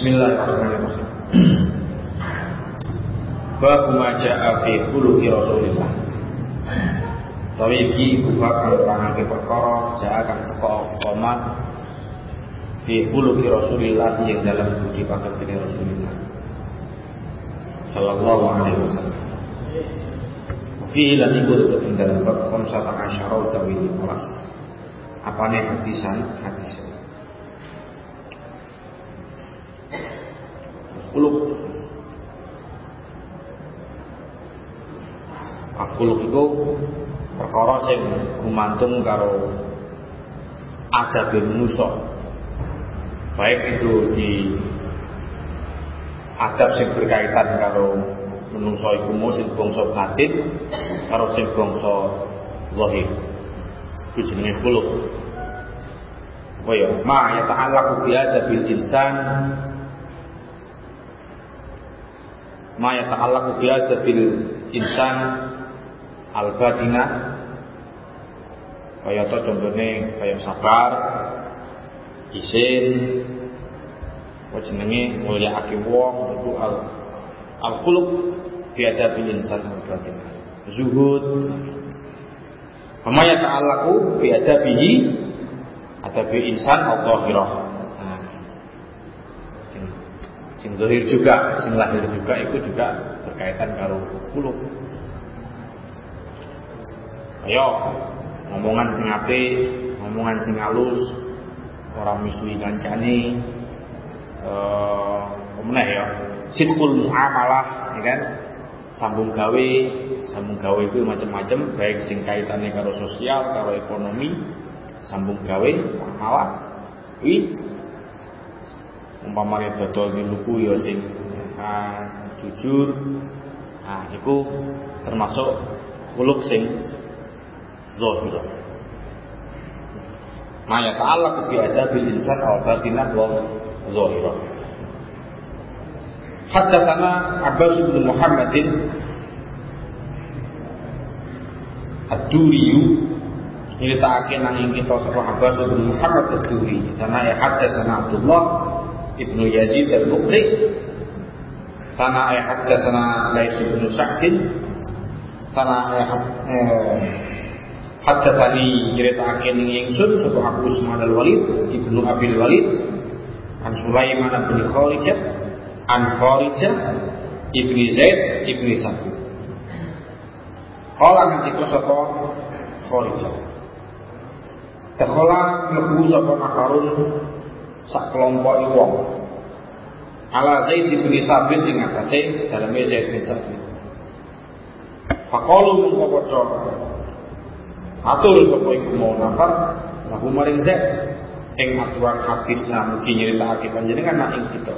Bismillahirrahmanirrahim. Bab ma jaa fi khuluqi Rasulillah. Tapi iki buka kang nerangake perkara jaa kang teko koma fi khuluqi Rasulillah yang dalam budi pakartine Rasulillah sallallahu alaihi wasallam. Fi lan iku tetep dalam bab khamsata asyara utawi 15. Apane hadisan hadisan Khuluk Akhuluk itu perkara sing gumantung karo adabe manusa. Baik itu di adab sing berkaitan karo menungso iku mau sing bangsa batin karo sing bangsa zahir. Iku jenenge khuluk. Apa ya? Ma ya ta'allaqu bi adabil insan ma yata'allaqu bi adabil insan al batina kaya to contohnya kaya sabar isin jenenge mulyakake wong itu al al khuluq bi adabil insan al batina zuhud Fama yata'allaqu bi adabihi adabi insan al zahirah sing juga, sing lahir juga itu juga berkaitan karo kulub. Ayo, ngomongan sing ape, ngomongan sing halus, orang misui kancane, eh meneh ya. Sidqul muamalah, ya kan? Sambung gawe, sambung gawe itu macam-macam, baik sing kaitannya karo sosial, karo ekonomi, sambung gawe, muamalah. Wi umpamane dodol di luku ya sing ah, jujur nah iku termasuk khuluk sing zahir. Ma ya ta'allaq bi adabil insan aw batinah wa zahirah Abbas bin Muhammadin Ad-Duriyu nyritakake nang kita sapa Abbas bin Muhammad Ad-Duri. Sana ya haddatsana Abdullah Ibnu Yazid al-Muqri Sana ayat haddatsana Lais bin Sa'd Sana ayat haddatsani nyritakake ning ingsun sapa Abu Usman al-Walid Ibnu Abil Walid. An Sulaiman bin Kharijah An Kharijah Ibni Zaid Ibni Sabit. Kala nanti sapa Kharijah Dakhala mlebu sapa Nakarun sak kelompok wong. Ala Zaid bin Sabit ing atase daleme Zaid bin Sabit. Faqalu mung padha. Atur sapa iku mau nafar? Lahu maring Zaid. Ing aturan hadis nah mugi nyritakake panjenengan nak ing kita.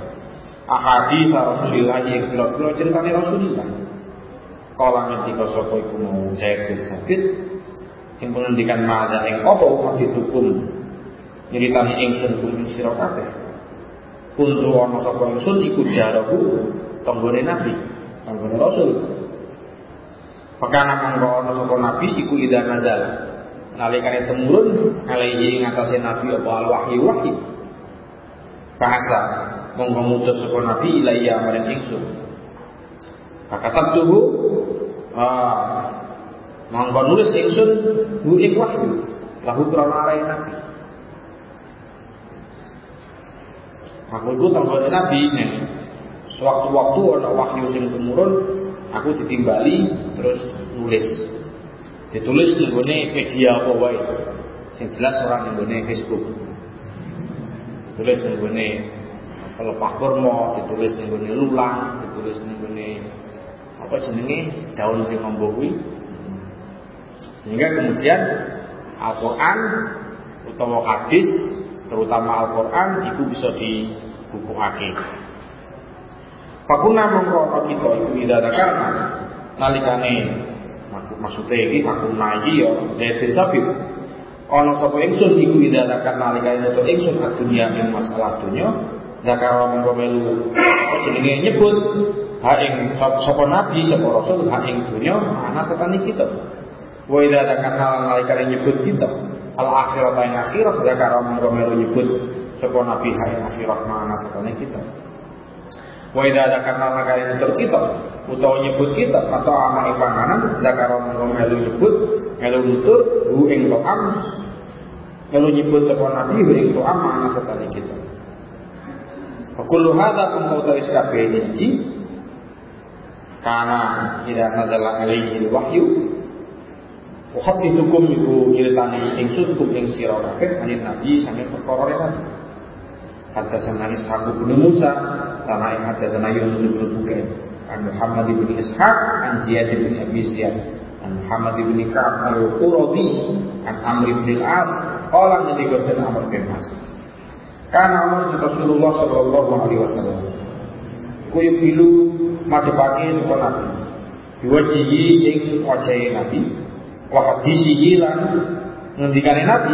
Ahadits Rasulillah ing kira-kira ceritane Rasulillah kala ngendika sapa iku mau Zaid bin Sabit ing pengendikan mada ing apa hadis hukum nyritani kum ing sira kabeh. Kuntu ana sapa ingsun iku jarahu tanggone nabi tanggone rasul. Pakana mangko ana sapa nabi iku ida nazal. Nalikane temurun alaihi ing atase nabi apa al wahyu. Wahyu bahasa monggo mutus sapa nabi ilayya maring ingsun. Kakatab tuhu ah, monggo nulis ingsun bu ing wahyu lahu krana nabi Aku itu tanggone Nabi. Sewaktu-waktu ada wahyu sing temurun, aku ditimbali terus nulis. Ditulis nenggone media apa wae. Sing jelas orang nenggone Facebook. Ditulis nenggone pelepah kurma, ditulis nenggone lulang, ditulis nenggone apa jenenge daun sing ngombo. Sehingga kemudian Al-Qur'an utawa hadis terutama Al-Quran itu bisa dibukuake. Pakuna mongko kita itu ida karena nalikane maksudnya iki pakuna iki ya Zaid bin Sabit. Ana sapa ingsun iku ida karena nalikane nutur ingsun dunia ing masalah dunya zakara mongko melu jenenge nyebut ha ing sapa nabi sapa rasul ha ing dunya ana setane kita. Wa ida karena nalikane nyebut kita al akhirat yang akhirat zakara mongko melu nyebut sapa nabi hae akhirat mana sakane kita. Wa idza dzakarna maka yang kita utawa nyebut kita atau ama ing panganan zakara melu nyebut melu nutur hu ing to'am. Melu nyebut sapa nabi hu ing to'am mana sakane kita. Wa kullu hadza kum utawi kabeh iki karena tidak nazala alaihi wahyu Uhaddithukum iku nyeritani ingsun kum ing sira kabeh anin nabi sampe perkara rene. Haddatsana Ishaq bin Musa, tanah yang haddatsana Yunus bin Bukain, an Muhammad bin Ishaq, an Ziyad bin Abi Ziyad, an Muhammad bin Ka'ab al-Quradi, an Amr bin al-As, qala nabi Gusti Amr bin As. Karena Umar Rasulullah sallallahu alaihi wasallam. Kuyuk ilu madhepake sapa nabi. Diwajihi ing wajahe nabi, wa hadisihi lan ngendikane Nabi,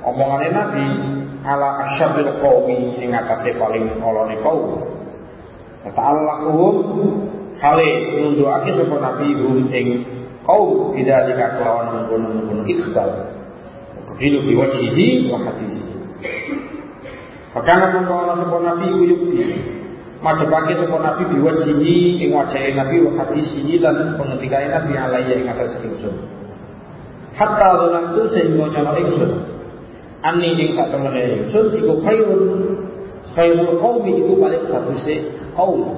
omongane Nabi ala asyabil qaumi ing atase paling olone kaum. Ta'allaquhum hale nunduake sapa Nabi hum ing kaum tidak dikak kelawan mengkono-mengkono ikhbal. Kehilu biwajihi wa hadisi. Fakana mengkono sapa Nabi uyubi Madhepake sapa Nabi biwajihi ing wajahe Nabi wa hadisi lan pengendikane Nabi alaiya ing atas ingsun. Hatta tu sehingga nyono ingsun. Ani ing sak temene ingsun iku khairun khairul qaumi iku paling baguse kaum.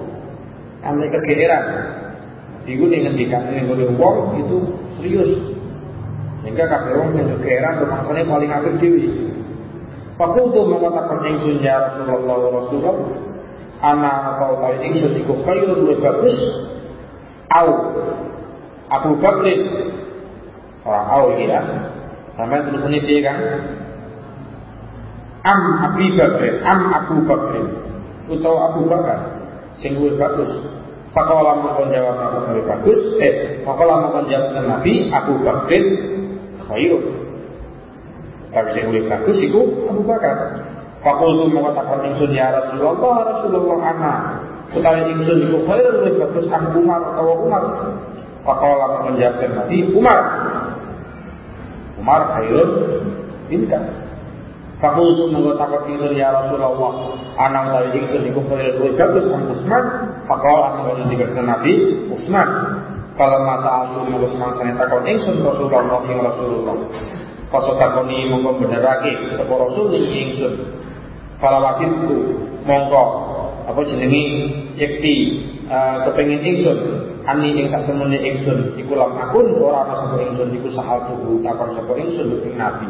Ane kegeeran. Iku ning ngendikan ning wong itu serius. Sehingga kabeh wong sing kegeeran rumangsane paling apik dhewe. Fakultu mengatakan ingsun ya Rasulullah Rasulullah Ana atau tahu ingsun iku khairun lebih bagus Au Abu Bakrin orang tahu ya sampai tulisannya dia kan am Abi Bakr am Abu Bakr atau Abu Bakar sing luwih bagus. Fakola mengkon jawab Abu Bakr bagus. Eh fakola mengkon jawab Nabi? Abu Bakr khairun. Tapi sing luwih bagus itu Abu Bakar. Fakultu mengatakan ingsun ya Rasulullah Rasulullah ana. Utawi ingsun iku khairun luwih bagus am Umar atau Umar. Fakola menjawab Nabi? Umar. Umar khairun. Minka. Fakultu mengatakan ingsun ya Rasulullah Anak utawi ingsun iku khairun luwih bagus ang Usman. Fakal asal dikasih Nabi Usman. Kalau masa aku mengurus mangsa yang ingsun Rasulullah yang Rasulullah. Pasal takoni mongko benerake Sapa Rasul ing ingsun? Kalau wakilku mongko apa jenengi? Yakti uh, kepengin ingsun. Ani ing sak temene ingsun iku lam akun ora ana sapa ingsun iku sahal tuhu takon sapa ingsun ing nabi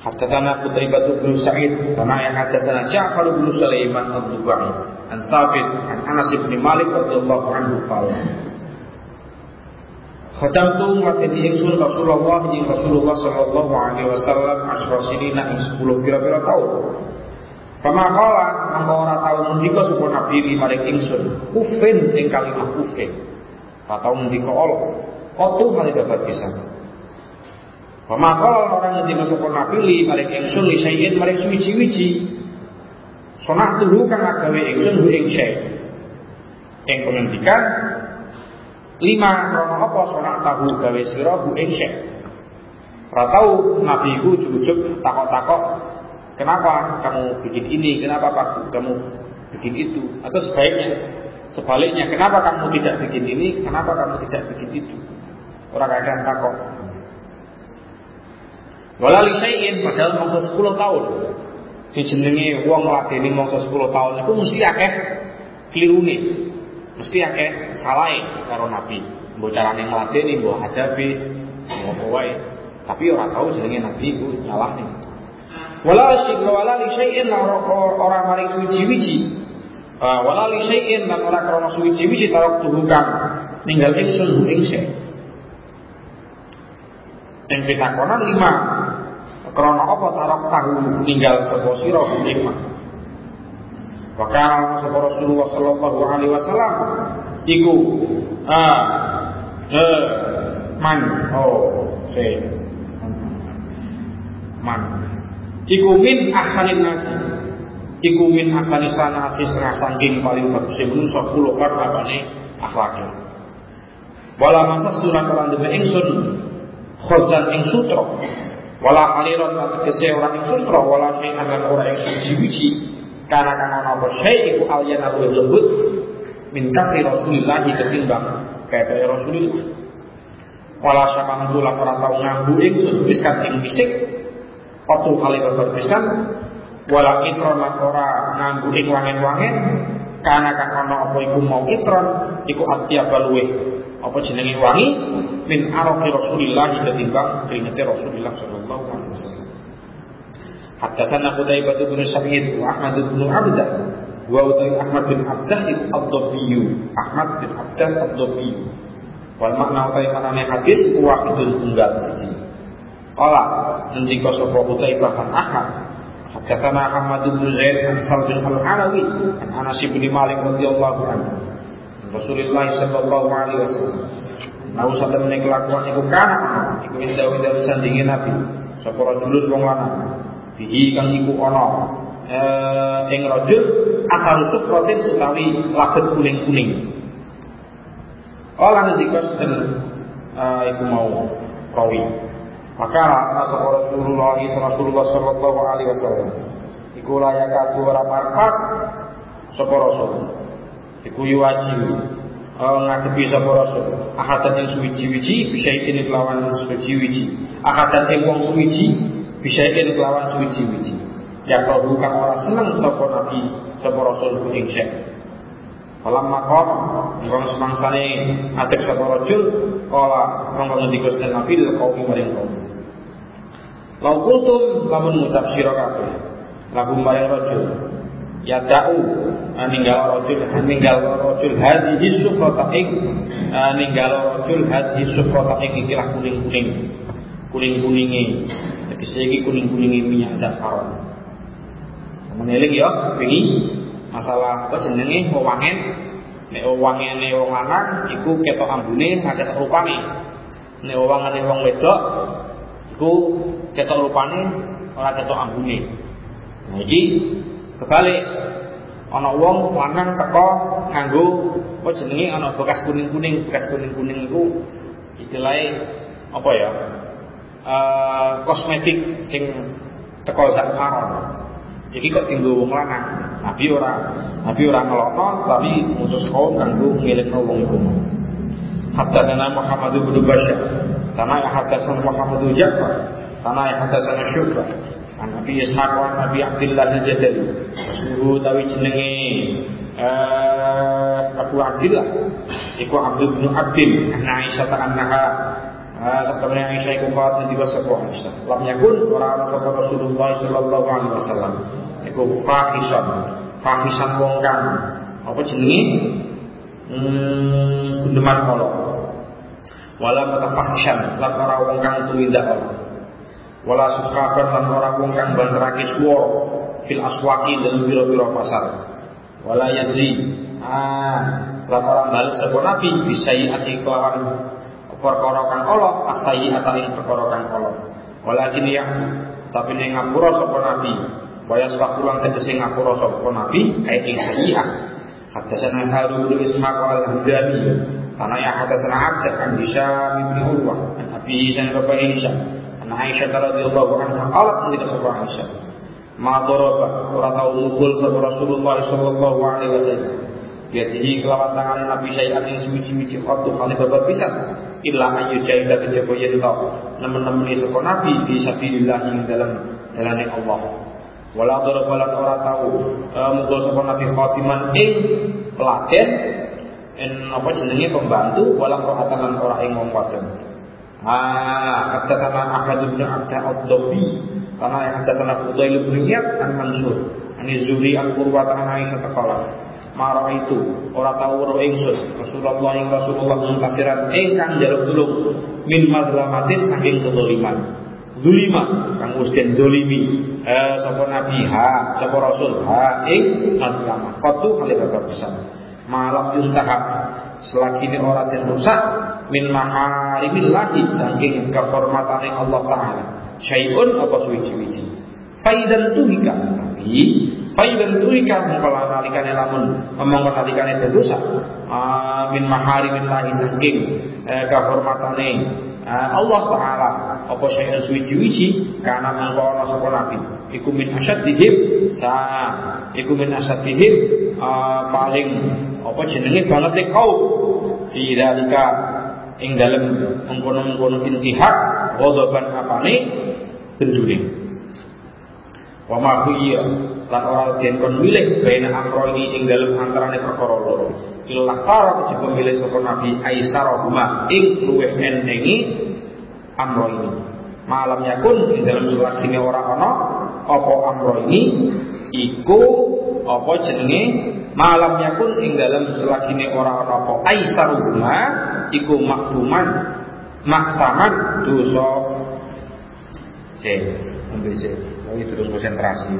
Haddatsana Qutaibah bin Sa'id, kana yang haddatsana Ja'far bin Sulaiman Ad-Dubai, an Sabit, an Anas bin Malik radhiyallahu anhu qala. Khadamtu mateni ingsun Rasulullah ing Rasulullah sallallahu alaihi wasallam asyra sinina ing 10 pira-pira taun. Kama kala mangko ora tau ngendika sapa nabi li maring ingsun, ufin ing kalimah ufin. Ora tau ngendika Allah. Otu kali babar pisan. Kama kala ora ngendika sapa nabi li maring ingsun li sayin maring suwi-wiji. Sonah tuhu kang agawe ingsun hu ing syai. Ing pengendikan lima krono apa sonah tahu gawe sira hu ing syai. Ora tau nabi ku jujuk takok-takok Kenapa kamu bikin ini? Kenapa Pak kamu bikin itu? Atau sebaiknya, sebaliknya, kenapa kamu tidak bikin ini? Kenapa kamu tidak bikin itu? Orang kadang Walali sayin padahal masa 10 tahun. Dijenengi wong ngladeni masa 10 tahun itu mesti akeh klirune. Mesti akeh salahe karo Nabi. Mbok carane ngladeni, mbok adabi, mbok wae. Tapi ora tahu jenenge Nabi iku salah nih. Wala syik wala li orang maring suwi-wiji. Ah, wala li syai'in lan ora krana suwi-wiji tarok tuhukan ninggal ingsun ing. Ing pitakonan lima. Krana apa tarok tahu sira hu ing Wa kana sapa Rasulullah sallallahu alaihi wasallam iku ah eh man. Oh say man. Iku min ahsanin nasi. Iku min ahsani sanasi setengah sangking paling bagus manusia kan apane akhlaknya wala masa seturan demi ingsun khozan ing sutro Wala haliron lan tegese ora ing sustra wala syai'an lan ora ing suci-wici. Karena kan ana apa syai' iku alyana luwih lembut min kafi Rasulillah ketimbang kaya Rasulillah. Wala syamam tulang ora tau ngambu ingsun wis kan ing bisik. Waktu kali babar pisan wala itron lan ora nganggu ing wangen-wangen karena kan ana apa iku mau itron iku atyaba luweh apa jenenge wangi? Min araqi Rasulillah ketimbang keringete Rasulullah sallallahu alaihi wasallam. Haddatsana Qutaibah bin Sa'id wa Ahmad bin Abdah. Wa utai Ahmad bin Abdah iku Ad-Dabbiyu Ahmad bin Abdah Ad-Dabbiyu wal makna utai manane hadis wahidun tunggal siji. Qala ngendika sapa Qutaibah bin Ahmad Haddatsana Ahmad bin Zaid an Salbin al-Alawi an Anas bin Malik radhiyallahu anhu Rasulullah sallallahu alaihi wasallam. Nah usah temene kelakuan iku kana iku indah-indah sandingin Nabi. Sapa rajulun wong lanang. Bihi kang iku ana eh ing rajul akharu sufratin utawi labet kuning-kuning. Olah ngendika sedeng uh, iku mau rawi. Maka sapa Rasulullah Rasulullah sallallahu alaihi wasallam. Iku layak ora parpak sapa Rasul iku wajib uh, ngadepi sapa rasul? Akatan yang suwiji-wiji bisa ini kelawan suwiji-wiji akatan yang wong suwiji bisa ini kelawan suwiji-wiji ya kalau bukan orang seneng sapa nabi sapa rasul ku insya Falam makom, ngkong semangsane atek sapa rajul, kala ngkong ngendika sen Nabi lil qaumi maring kaum. Lau kultum lamun ngucap sira kabeh, lagu maring rajul, ya da'u ah, ninggal rojul ninggal rojul. Hadhihi sufrata ing ah, ninggal rojul hadhihi sufrata ing ikilah kuning-kuning. Kuning-kuninge tegese iki kuning-kuninge minyak zafaron meneling ya? Wingi masalah apa jenenge? Wewangen nek wewangene wong lanang iku ketok ambune ora ketok rupane. Nek wewangene wong wedok iku ketok rupane ora ketok ambune. Nah iki Kebalik ana wong lanang teko nganggo apa jenenge ana bekas kuning-kuning, bekas kuning-kuning iku istilahnya apa ya? Uh, kosmetik sing teko zakaron. Jadi kok tinggal wong lanang. Nabi ora Nabi ora ngelokno tapi khusus kaum nganggo ngelingno wong iku. Haddatsana Muhammad bin Bashar, tanah haddatsana Muhammad bin Ja'far, tanah haddatsana Syu'bah, Nabi Ishaq wa Nabi Abdullah al-Jadali. Suhu tawi jenenge uh, Abu Abdullah. Iku Abdul bin Abdul. Anna Aisyah ta annaha uh, Sabda Aisyah iku kawat nanti sapa Aisyah. Lam yakun ora ana sapa Rasulullah sallallahu alaihi wasallam. Iku fahisan. Fahisan wong kang apa jenenge? Hmm, gundeman kala. Wala mutafahishan lan ora wong kang tuwindak Allah wala sukhaban lan ora wong kang banterake swara fil aswaqi dalam biro-biro pasar. Wala yazi ah lan ora bales sapa nabi ati kelawan perkara kang ala asai ing perkara kang ala walakin ya tapi ning ngapura sapa nabi waya swakulan tegese ngapura sapa nabi ayat ing sayi'ah Hadasana Harun bin Ishaq al-Hamdani. Karena yang hadasana Abd an Hisham bin Urwah. An Abi bin Hisham Nah Aisyah radhiyallahu anha qalat ketika sebuah Aisyah, "Ma daraba ora tau mukul sapa Rasulullah sallallahu alaihi wasallam." Yadihi kelawan tangan Nabi syai'at yang suci-suci khatu kali babat pisan illa ayu jaida kejaba yen to nemen-nemeni sapa Nabi fi sabilillah ing dalam dalane Allah. Wala daraba lan ora tau uh, mukul sapa Nabi khatiman ing peladen en apa jenenge pembantu wala rohatan lan ora ing wong wadon. Ah, haddatsana Ahmad bin Abda Ad-Dabbi, kana haddatsana Fudail bin Iyad an Mansur, an Zuri an Qurwa an Aisyah taqala. Mara itu ora tau ro ingsun Rasulullah ing Rasulullah muntasiran ingkang njaluk tulung min madlamatin saking kedzaliman. Zulima kang wis dolimi eh sapa nabi ha sapa rasul ha ing madlamah. Qatu bapak pisan. Malam yuntahak selagi ini orang yang min maharimillahi saking kehormatan Allah Ta'ala. Syai'un apa suwi-wiji faidan tuhika. Tapi faidan tuhika mengkala nalikane lamun mongko nalikane rusak uh, min maharimillahi saking eh, kehormatane uh, Allah Ta'ala. Apa syai'un suwiji-wiji karena mangko ana sapa nabi iku min asyadihim sa iku min asyadihim uh, paling apa jenenge banget kau fi dalika ing dalem mengkono-mengkono intihak ghadaban apane bendune wa ma iya lan ora den kon milih baina amroni ing dalem antarane perkara loro. Ilah tara kejaba milih sapa nabi aisarahuma ing luweh endengi amro ini. Malam yakun ing dalam selagine ora ana apa amro ini iku apa jenenge malam yakun ing dalam selagine ora ana apa. Aisarahuma iku maktuman maktaman dosa. C ambil C ini terus konsentrasi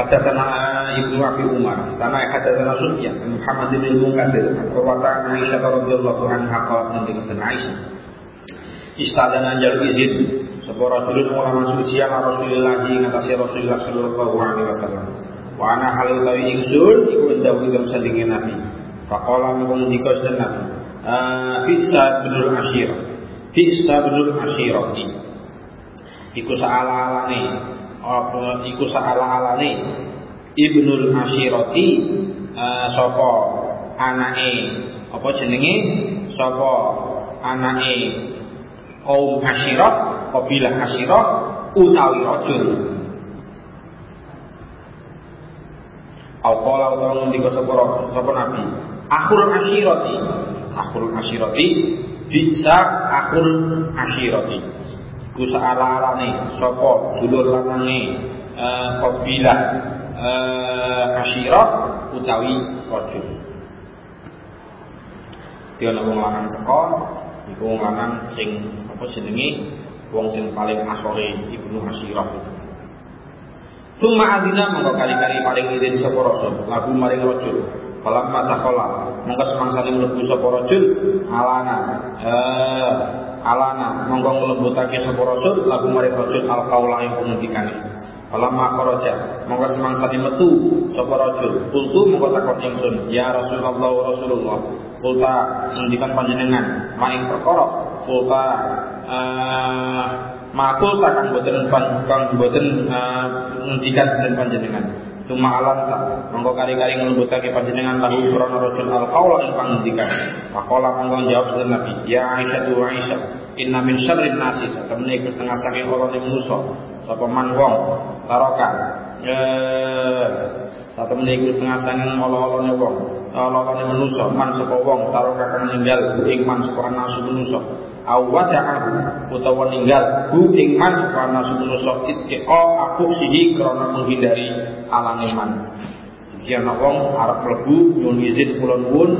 Haddatsana Ibnu Abi Umar, tanah haddatsana Sufyan, Muhammad bin Munkadir, Rawatan Aisyah radhiyallahu anha qalat nanti kesan Aisyah. Istadana jalu izin sapa rajulun ulama suci ala Rasulillah ing atase Rasulullah sallallahu alaihi wasallam. Wa ana halu tawi ingsun iku ndawuh dalam sandinge Nabi. Faqala mung dikos Nabi. Bisa binul Asyir. Bisa binul Asyirati. Iku saala-alane apa iku saala-alane Ibnul Asyirati uh, sapa anake apa jenenge? Sapa anake kaum Asyirah kabilah Asyirah utawi rajul. Al-Qala utawa ngendika sapa sapa nabi? Akhul asyirati akhul asyirati bisa akhul asyirati ku saala-alane sapa dulur lanange uh, kabilah uh, asyirah utawi rajul dia ana wong lanang teko iku wong lanang sing apa jenenge? Wong sing paling asore ibnu asyirah itu. Tuma adina mongko kali-kali paling izin sapa rasul lagu maring rajul. Falamma dakhala mongko semangsane mlebu sapa rajul. Alana eh alana mongko nglembutake sapa rasul lagu maring rajul al qaula ing pengendikane Falamma kharaja mongko semangsane metu sapa rajul kultu mongko takon ingsun ya Rasulullah Rasulullah. Kulta sendikan panjenengan maing perkara? Kulta uh, makul takkan boten kang boten uh, ngendikan sinten panjenengan Tuma alam tak mongko kari-kari nglembutake panjenengan lahu krana rajul al qaula ing pangendikan. Faqala mongko jawab sinten Nabi, ya Aisyah tu Aisyah, inna min syarrin nasi. Satemene iku setengah saking orane manusa sapa man wong? Taraka eh satemene iku setengah saking olo-olone wong olo-olone manusa. Man sapa wong taraka kang ninggal ing man sapa nasu manusa. Awada'ahu utawa ninggal hu ing man sapa nasu manusa. Ittiqa aku sihi krana menghindari alange man Iki ana wong arep mlebu nyuwun izin kula nuwun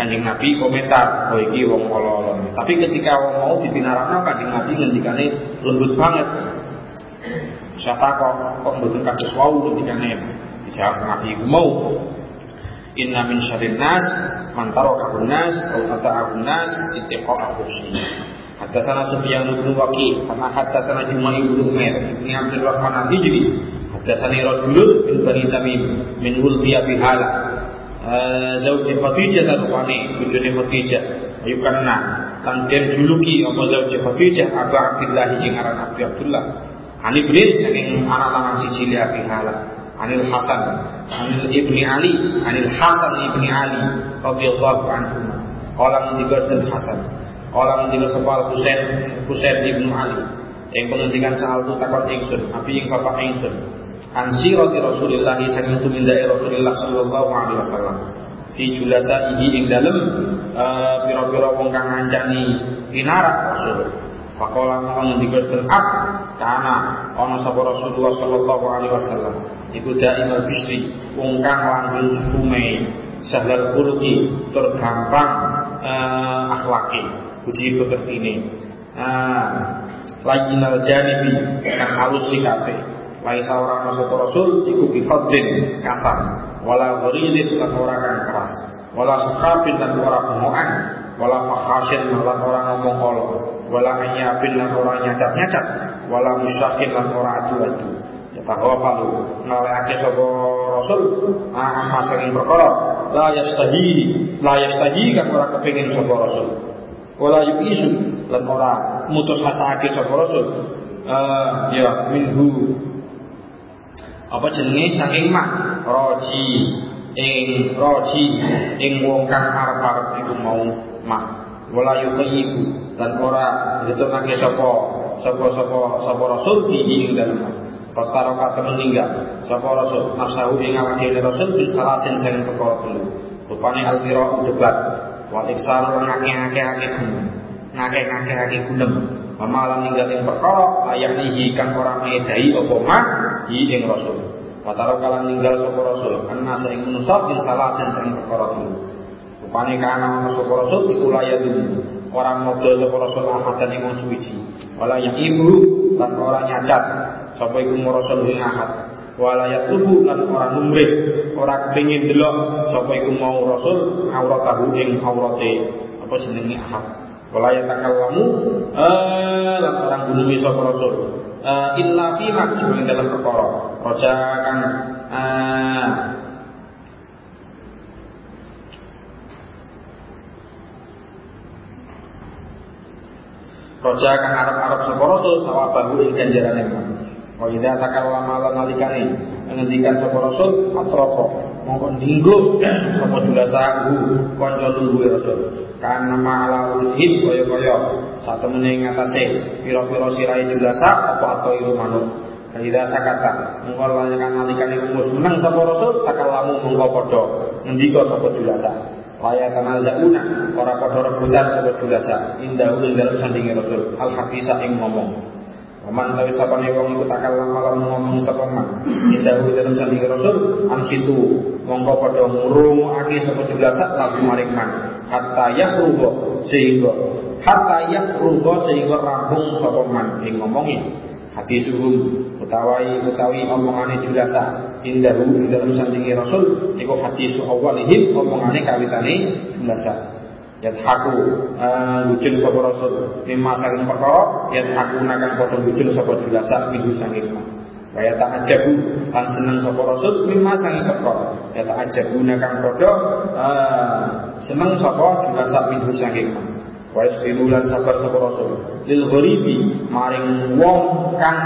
Kanjeng Nabi komentar oh iki wong ala-ala. Tapi ketika wong mau dipinarakno Kanjeng Nabi ngendikane lembut banget. Siapa kok kok mboten kados wau ngendikane dijawab Nabi mau Inna min syarrin nas man taraka nas aw ata'ahu nas ittiqa'a kursi. Haddatsana Sufyan bin Waqi, karena haddatsana Juma'i bin Umair, Ibnu Abdurrahman Al-Hijri, haddatsani rajulun min Bani Tamim min Wuldiya Bihala. Zauji Khadijah tarwani bujune Khadijah. Yukanna lan den juluki apa zauji Khadijah? Abu Abdullah ing aran Abu Abdullah. Ali bin saking anak lanang siji Abi Hala. Anil Hasan Anil Ibni Ali Anil Hasan Ibni Ali radhiyallahu anhu. Qala ngendika dan Hasan. Qala ngendika sapa Husain Husain Ibnu Ali. Yang penghentikan itu takut ingsun Abi ing bapak ingsun Ansirati Rasulillah saking tumindai Rasulillah sallallahu alaihi wasallam. Fi julasaihi ing dalem uh, pira-pira wong kang ngancani pinarak Rasul. Pakola maka ngendika ak kana ana sapa Rasulullah sallallahu alaihi wasallam? Iku daimul bisri wong kang langgeng sume sahlal khuluqi tur gampang uh, akhlaki puji pekertine. Uh, lainal janibi kang halus sikape Laisa ora ana sapa rasul iku bifadlin kasar, wala ghuridin lan ora kang keras, wala sukhafin lan ora pemoan, wala fakhasin lan ora ngomong olo, wala anyabin lan ora nyacat-nyacat, wala musyakin lan ora adu-adu. Yatahafalu ngalekake sapa rasul amma saking perkara la yastahi la yastahi kang ora kepengin sapa rasul. Wala yu'isu lan ora mutus hasake sapa rasul. Uh, ya minhu apa jenenge? Saking mak? Roji. Ing roji. Ing wong kang arep-arep iku mau mak. Wala yukhayyibu lan ora ditunake sapa? Sapa sapa rasul fihi ing dalem. Tataro kata meninggal Sapa Rasul? Nafsahu ing awake Rasul Bil salasin sing perkara telu. Rupane al-qira debat Wal iksar lan ngake-ngake gunung. Ngake-ngake gunung Mamalan ninggalin perkara Ayaknihi kang ora medahi apa ma Hi ing Rasul. Wataro kalan ninggal sapa Rasul. Anna sing menusab Bil salasin sing perkara telu Rupane kana ana sapa Rasul iku layadun Orang modal sapa Rasul ahadan ing suci. Wala yang ibu lan orang nyacat. Sapa iku rasul ing ahad. Wala yatubu lan ora numrih ora pengin delok sapa iku mau rasul auratahu ing aurate. Apa jenenge ahad? Wala yatakallamu eh lan orang gunumi sapa rasul uh, illa fi makjul dalam perkara. Raja kan uh, Roja kang arab-arab sapa rasul sawabahu ing ganjarane Wa idza takallama lan nalikane ngendikan sapa Rasul atrofa mongko dinggo sapa julasahu kanca lungguhe Rasul kana ma'ala ushib kaya-kaya satemene ing atase pira-pira sirahe julasa apa atau iru manuk Kaida sakata mongko lan nalikane rumus menang sapa Rasul takallamu mongko padha ngendika sapa julasa Laya zauna ora padha rebutan sapa julasa indah ing dalam sandinge Rasul. Al hadisa ing ngomong. Waman tawi sapane wong iku takal malam ngomong sapa man. Indahu dalam sandi Rasul an situ mongko padha ngrungokake sapa julasat lagu maring man. Hatta yafrugo sehingga hatta yafrugo sehingga rampung sapa man ing ngomongi. Hati suhum utawi utawi omongane julasa indahu dalam sandingi Rasul iku hati su awalihim omongane kawitane julasa yadhaku uh, sapa rasul mimma saking perkara yadhaku nakan padha lucu sapa julasa minggu saking ma Kaya tak ajabu kan seneng sapa rasul mimma saking perkara. Ya tak ajabu nakan padha uh, seneng sapa? Julasa minggu saking Wa yasbiru lan sabar sapa rasul. Lil gharibi maring wong kang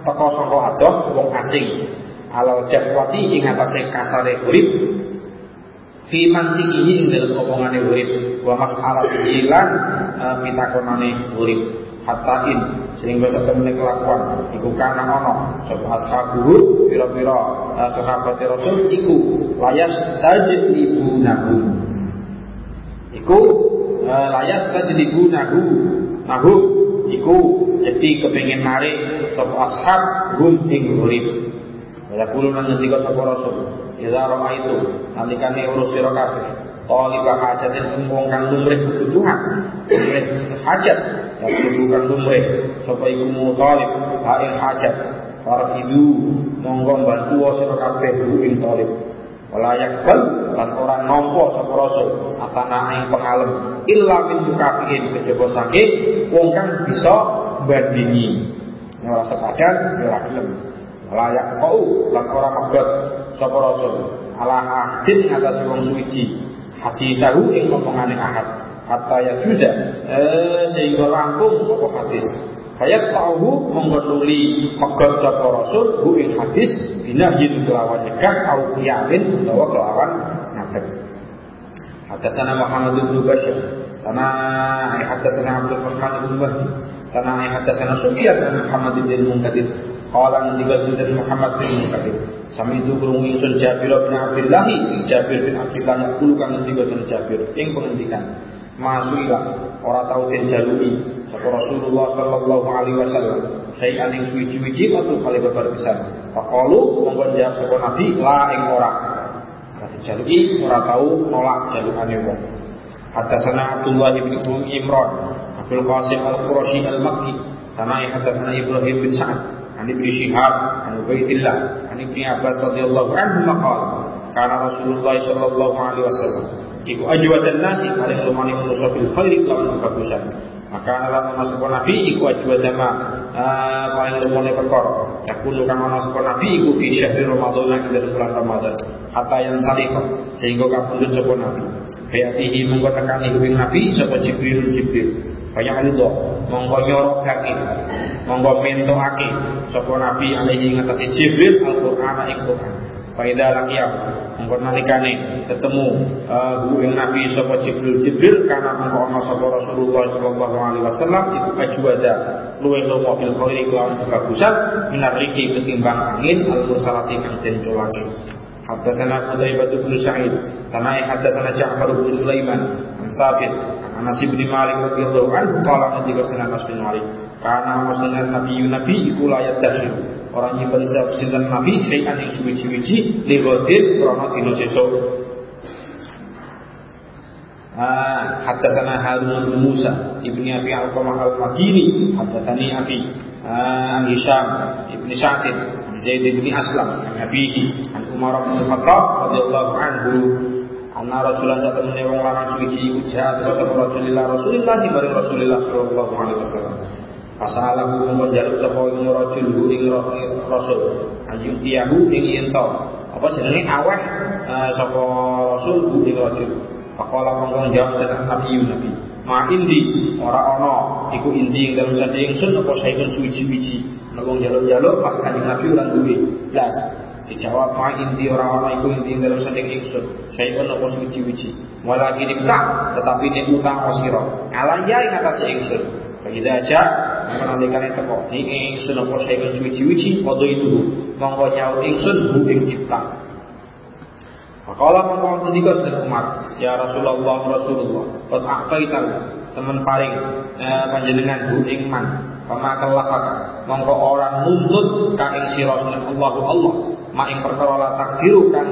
teko saka adoh wong asing. Alal jadwati ing atase kasare urip fi mantikihi ing dalam omongane urip wa mas'alatihi lan uh, pitakonane urip hatta in sehingga satemene kelakuan. Iku kana ana sapa ashabu pira-pira uh, sahabat Rasul iku layas tajlibunahu iku uh, layas tajlibunahu nahu iku jadi kepengin narik sapa ashab hum ing urip. Wala kulo nang ngendika sapa Rasul Idza itu nalikane urus sira kabeh Taliba hajatin wong kang lumrih kebutuhan Lumrih hajat Ya kebutuhan lumrih Sapa iku mutalib Hail hajat Farhidu Monggo bantu sira kabeh ing talib Walayak bal lan orang nompo sapa rasul atana ing pengalem illa min mukafiin kejaba saking wong kang bisa bandingi ora sepadan ora gelem. Layak kau lan ora megot sapa rasul. Ala ahdin atas wong suci hati tahu ing ngomongane ahad. Hatta ya juza eh, sehingga rampung apa hadis Hayat tahu mengkonuli megot sapa rasul hu ing hadis binahyin kelawan nyegah au qiyamin utawa kelawan ngadeg Hadasana Muhammad bin Bashir Tanah Hadasana Abdul Rahman bin Mahdi Tanah Hadasana Sufyan bin Muhammad bin Munkadir Qala ngendika dari Muhammad bin Munkadir. Sami itu krungu ingsun Jabir bin Abdullah, Jabir bin Abdullah kulo kang ngendika Jabir ing pengendikan. Masuila ora tau den jalui sapa Rasulullah sallallahu alaihi wasallam saya aning suwi-suwi matu kali babar pisan faqalu monggo jawab sapa nabi la ing ora. Kasih jaluki ora tau nolak jalukane wong. Hadatsana Abdullah bin Imran Abdul Qasim Al-Qurashi Al-Makki Tanai hadatsana Ibrahim bin Sa'ad Ani bin Syihab Ani Ubaidillah Ani bin Abbas radhiyallahu anhu maqal, Karena Rasulullah sallallahu alaihi wasallam Iku ajwatan nasi paling lumani manusia bil khairi lawan kebagusan maka lan masuk nabi iku ajwadama uh, paling lumone perkara yakunu kang ana sapa nabi iku fi syahri ramadan ing dalam bulan ramadan. Hatta yang salifah sehingga kapundhut sapa nabi. Bayatihi mongko nekani ing nabi sapa Jibril Jibril. Banyak ridho mongko nyorogake mongko mentokake sapa nabi alaihi ngatasi Jibril Al-Qur'an ing Qur'an Faida lakiyam Mengkon nalikane ketemu uh, ing Nabi sapa Jibril. Jibril karena mengko ana Rasulullah sallallahu alaihi wasallam iku ajwada luwih lomo bil khairi kelawan kebagusan minar rihi ketimbang angin al mursalati kang den colake. Haddatsana Qutaibah bin Sa'id, tanai haddatsana Ja'far bin Sulaiman, an Anas bin Malik radhiyallahu anhu qala ketika Anas bin Malik, kana maksudnya Nabi Nabi iku layat dakhil orang nyimpen sinten Nabi syai'an yang suwi-suwi liwatin krono dino sesuk. Ah, sana Harun bin Musa ibni Abi Alqamah al-Madini haddatsani Abi ah, an Hisham ibni Sa'id an Zaid bin Aslam an Abihi an Umar bin Khattab radhiyallahu anhu anna rajulan satu menewang lanang suci terus Rasulullah Rasulullah di Rasulullah sallallahu alaihi wasallam Fasalahu mongkon jaluk sapa ing rajul ing rasul. Ayu tiyahu ing ento apa jenenge? Aweh uh, sapa rasul bu ing rajul. Faqala mongkon jawab dengan nabi nabi. Ma indi? Ora ana iku indi ing dalem sandi ingsun apa saipun suwi-wiji nek jaluk-jaluk pas kanjeng nabi ora duwe. Blas. Dijawab ma indi ora ana iku indi ing dalem sandi ingsun. Saipun apa suwi-wiji walaki dibta tetapi nek utang sira? Alaya ing atase ingsun. Faidah aja menalikan itu kok ini ingsun apa saya suci-suci Foto itu Mongko nyaut ingsun hu ing cipta Faqala mongko ngendika sedherek Umar, ya Rasulullah Rasulullah, qad aqaitan teman paring eh, panjenengan hu ing man. Pama kalafaka mongko ora nuntut ka ing sira Allahu Allah, ma ing perkara takdiru kang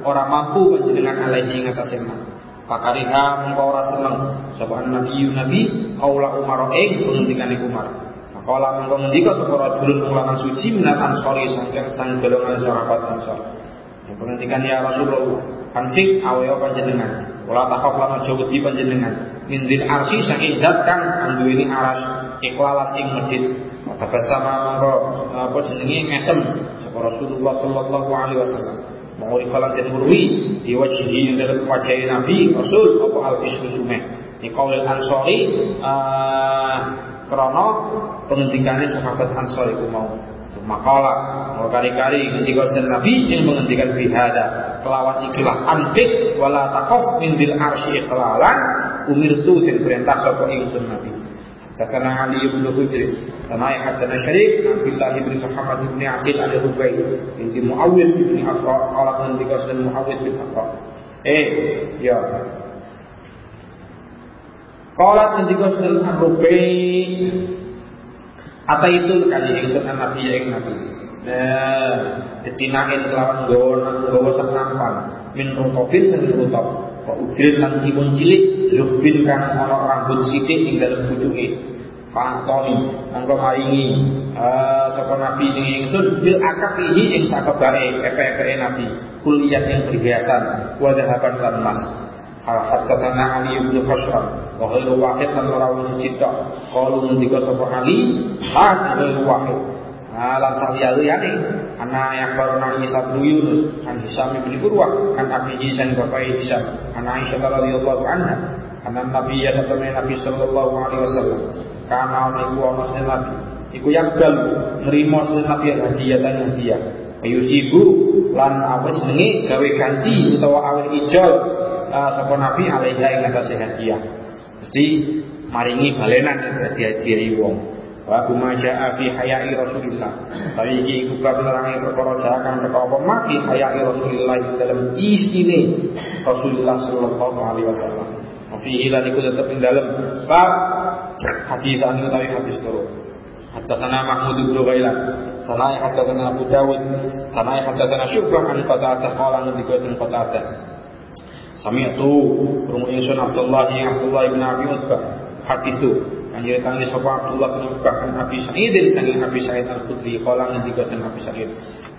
ora mampu panjenengan alaihi ing atase man. Fakariha mengko ora seneng sapa nabi nabi kaula Umar ing pengendikane Umar. Faqala mengko ngendika sapa rajulun ulama suci minat ansori saking sang golongan sahabat ansor. Yang pengendikan ya Rasulullah, anfik aweyo panjenengan. Wala takhaf lan aja wedi panjenengan. Min dil arsi saking dat kang anduweni aras iklalan ing medit. Kata bersama mengko apa jenenge ngesem sapa Rasulullah sallallahu alaihi wasallam. Ma'urifalan dan murwi di wajhi dalam wajah Nabi Rasul apa al bisru sumeh di kaulil ansori uh, Krono penghentikannya sahabat Ansor itu mau. Mau kari-kari ketika sen Nabi yang menghentikan bihada kelawan ikilah antik wala takhaf min dil arsy iqlalan umirtu til perintah sopo ingsun Nabi. Takkan Ali bin Hujri Tanai hatta nasyrik Abdullah bin Muhammad bin Aqil Al-Hubayr Binti Muawid bin Afra Kala ketika sedang Muawid bin Afra Eh, ya Qalat ngendika Ar-Rubai Ata itu? Kali yang Sunan Nabi ya ing Nabi. Nah, ditinain kelawan gawa gawa sak nampan min rutobin sing rutop. Wa ujrin lan timun cilik zuhbin kang ana rambut sithik ing dalem pucuke. Fantoni mongko maringi uh, sapa nabi ing ingsun? Bil akafihi ing sakebare epe-epe nabi. Kuliah yang perhiasan wa dahaban lan emas. Hatta Ali bin Khashram wa ghairu wahid lan ora siji tok qalu ngendika sapa Ali ha ghairu wahid lan saliyane ana yang baru nang Isa bin Yunus an Hisam bin Urwah an Abi Hisan bapak Hisam an Aisyah radhiyallahu anha Karena Nabi ya satune Nabi sallallahu alaihi wasallam. Karena niku ana Nabi. Iku yakbal nrimo sing Nabi hadiah dan hadiah. Ayusibu lan apa senenge gawe ganti utawa aweh ijo uh, sapa Nabi alaiha ing atase hadiah. Mesti maringi balenan dadi hadiah wong. Wa kuma jaa fi haya'i Rasulillah. Tapi iki iku bab nerangi perkara jakan teko apa ma fi haya'i Rasulillah dalam isine Rasulullah sallallahu alaihi wasallam. Fihi lan iku tetep ing dalem bab hadis anu utawi hadis loro. Haddatsana Mahmud bin Ghailan, sanai haddatsana Abu Dawud, sanai haddatsana Syu'bah an Qatadah qala ngendika ten Qatadah. Sami'tu krungu ingsun Abdullah bin Abdullah bin Abi Utbah. Itu. Kan nyeritain sapa Abdullah bin Utbah kan Abi Sa'id dari sangi Abi Sa'id Al-Khudri. Qala ngendika ten Abi Sa'id.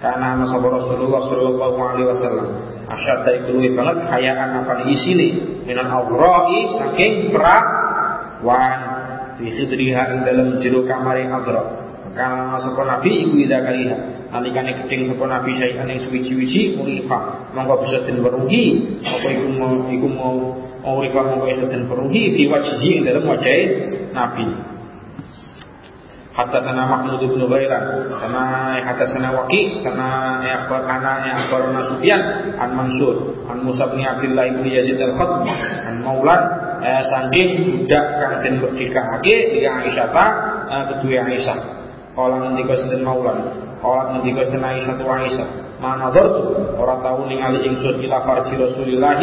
Karena ana Rasulullah sallallahu alaihi wasallam asyadda iku luwih banget hayaan apa isine. Minal awra'i saking perak wan fi khidriha dalam jero kamare adra karena sapa nabi iku ida kaliha. Nalikane keting sapa nabi syai'an ing suwi-wiji pak Monggo bisa den weruhi apa iku mau iku mau urifa monggo bisa den weruhi fi wajhi ing dalem wajahe nabi. Hatta sana Mahmud bin Ghairah Sana hatta sana Waki Sana e Akhbar Ana e Akhbar Nasubian An Mansur An Musab bin Abdillah Ibn Yazid al-Khatm An Maulan eh, budak kang den merdekake ya Aisyah ta e kedua Aisyah kala ngendika sinten maulan kala ngendika sinten Aisyah tu Aisyah manadhar ora tau ningali ingsun ila farji Rasulillah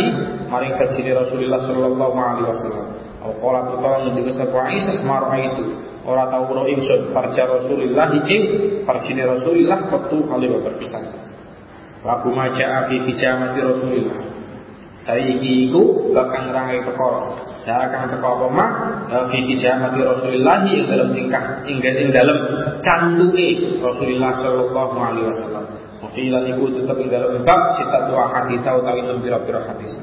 maring farji Rasulillah sallallahu alaihi wasallam Kala tutawa ngendika sapa Aisyah mar'a itu ora tau ro ingsun farja Rasulillah ing farjine Rasulillah ketu kali berpisah. Lagu maja fi hijamati Rasulillah. Hari iki iku bakal nerangi perkara. Saya akan teko apa mah fi hijamati Rasulillah ing dalam tingkah ing dalam canduke Rasulullah sallallahu alaihi wasallam. Mufilan iku tetep ing dalam bab sita dua hati tau itu pira-pira hadis.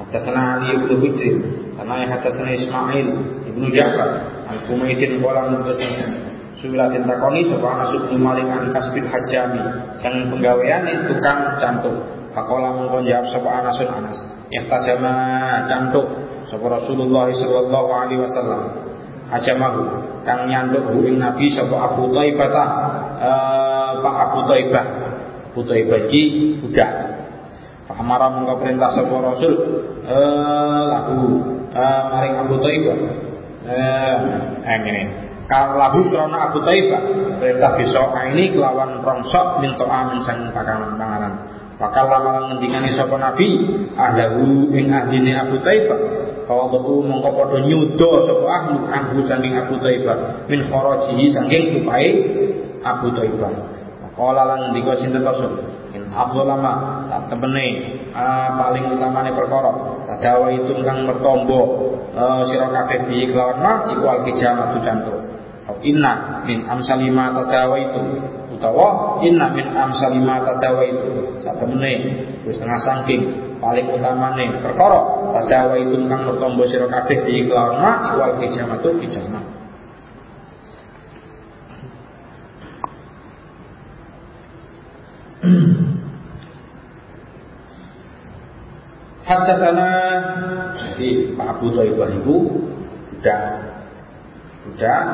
Hadasana Ali ibnu Hujr, karena yang Ismail ibnu Ja'far, Al-Kumaitin Kuala Nubesana Suwilatin takoni sebuah Anas bin Malik an kasbil hajami sang penggawean tukang cantuk Pakola mengkon jawab sebuah Anasun Anas Ihtajama cantuk sebuah Rasulullah sallallahu alaihi wasallam. Kang nyanduk hu ing Nabi sebuah Abu Taibah uh, Pak Abu Taibah Abu Taibah iki budak. Pak Amara mengko perintah sebuah Rasul uh, lagu uh, maring Abu Taibah eh, eh ini. Kalau krona Abu Taibah perintah besok ini kelawan rongsok minta amin sang pakanan panganan Maka lama ngendingani sapa Nabi? Ahlahu ing ahline Abu Taibah. Tuku mongko padha nyuda sapa ahlu ahlu saking Abu Taibah. Min kharajihi saking upae Abu Taibah. Kala lan ngendika sinten Rasul? In afdhalama saat temene uh, paling utamane perkara tadawa itu kang mertombo uh, sira kabeh bi kelawan ma iku al kijamatu cantu inna min amsalima tadawa itu utawa inna min tadawa itu saat temene wis tengah saking paling utamane perkara tadawa itu kang mertombo sira kabeh bi kelawan ma iku al kijamatu kijamah Haddatsana jadi Pak Abu Thaibah itu budak budak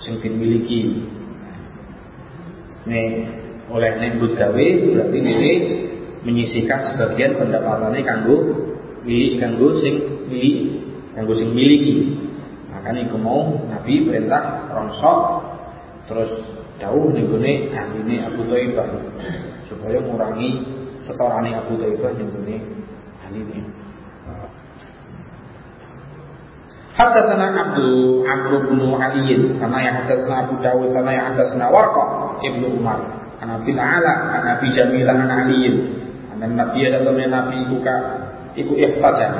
sing dimiliki. Nih oleh nembut gawe berarti ini menyisihkan sebagian pendapatannya kanggo milik kanggo sing milik kanggo sing miliki. Makanya iku mau Nabi perintah rongsok terus jauh ning gone ahline Abu Thaibah supaya mengurangi setorane Abu Thaibah ning gone ahline. Haddatsana Abdu Amr bin Ali karena yang haddatsana Abu Dawud karena yang haddatsana Warqa Ibnu Umar. An Abdul Ala an Abi Jamilah an Ali an Nabi ada temen Nabi iku ka iku ihtajan.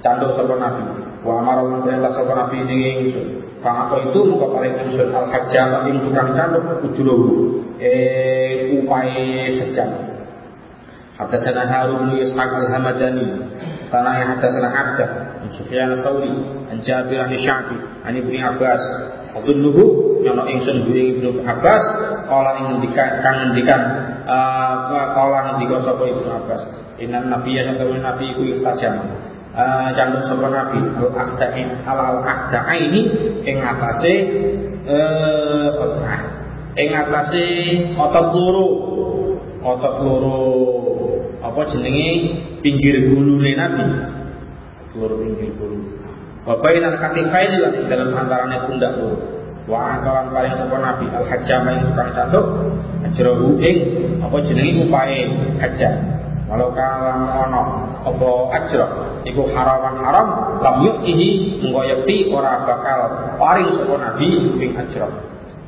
Canduk sapa Nabi. Wa amara perintah sapa Nabi ning ingsun Kang apa itu? Muka paling ingsun al hajjam ing tukang canduk ujuruhu eh upai sejam. Haddatsana Harun bin Ishaq al-Hamadani. Tanah yang haddatsana Abda an Sufyan al-Sauri an Jabir an Sya'bi an Ibnu Abbas. Adulluhu nyono ingsun duwe Ibnu Abbas kala ing ngendikan kang ngendikan kala ngendika sapa Ibnu Abbas. Inna nabiyya satu nabi iku ihtajam uh, canduk sapa nabi al ahda'in al ahda'i ing atase eh khotbah ing atase otot loro. Otot loro. Apa jenenge? Pinggir gulune nabi loro pinggir gulu wa bainal katifaini lan dalam antarane pundak loro wa akalan paling sapa nabi al hajjama ing tukang canduk ajrahu ing apa jenenge upae hajjah? Walau kalang ono apa ajra iku haraman haram lam yu'tihi mengko ora bakal paring sapa nabi ing ajra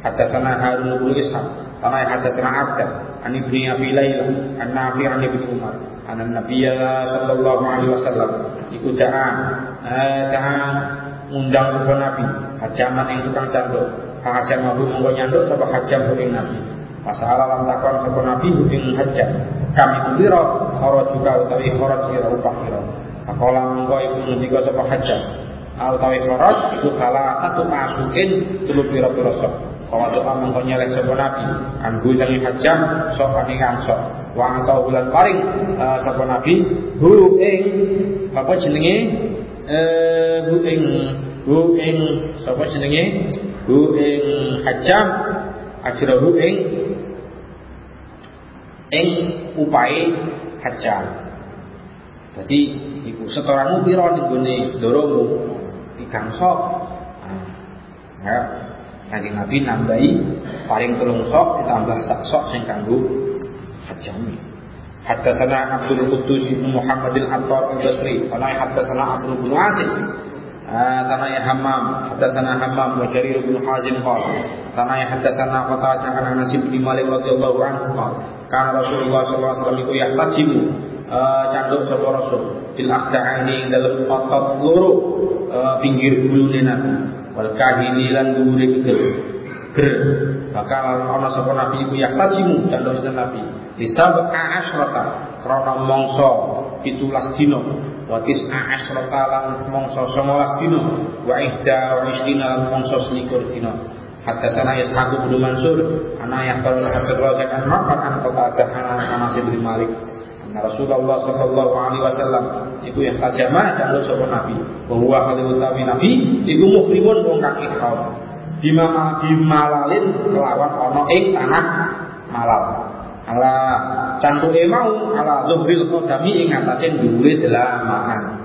hadatsana harun bin ishaq ana hadatsana abda an ibni abi laila an nafi an ibni umar an nabiyya sallallahu alaihi wasallam iku da'a da'a ngundang sapa nabi hajaman ing tukang canduk hajam aku mengko nyanduk sapa hajam ing nabi Masalah lan takon sapa Nabi ing hajat. Kami kulira juga utawi kharaj sira upahira. Pakola mengko iku ngendika sapa hajat. Utawi kharaj iku kala atu masukin tulu pira-pira sok. Kawadoa mengko nyelek sapa nabi anhu sangi hajam sok ane sok wa atau bulan paring sapa nabi hu ing apa jenenge? Eh hu ing. Hu ing. Sapa jenenge? Hu ing hajam ajrahu ing. Ing upai hajam jadi iku setoranmu piro ning gone ndoromu tigang sok. Ya Kanjeng Nabi nambahi paling telung sok ditambah sak sok sing kanggo hajami. Haddatsana Abdul Quddus bin Muhammad al-Attar al-Basri, qala haddatsana Abdul bin Asim. Tanaya Hammam, haddatsana Hammam wa Jarir bin Hazim qala. Tanaya haddatsana Qatadah an Anas bin Malik radhiyallahu anhu qala. Kana Rasulullah sallallahu alaihi wasallam iku yahtajimu canduk sapa Rasul fil akhda'ani dalam otot loro pinggir bulune Nabi wal kahili lan dhuwure ger ger bakal ana sapa nabi iku yaktajimu candok sinten nabi. Hisab asyrata krana mangsa 17 dina. Wa tis asyrata lan mangsa 19 dina. Wa ihda wa isdina lan mangsa 21 dina. Hatta sana Ishaq bin Mansur ana yahbar hatta Razak an Ma'far an Qatadah an Anas bin Malik. Nah Rasulullah sallallahu alaihi wasallam iku yang tajamah dan lo sapa nabi bahwa utawi nabi iku muhrimun wong kang ihram bima bimalalin kelawan ana ing tanah malal ala cantuke mau ala dhuhril qadami ing atase dhuwure delamaan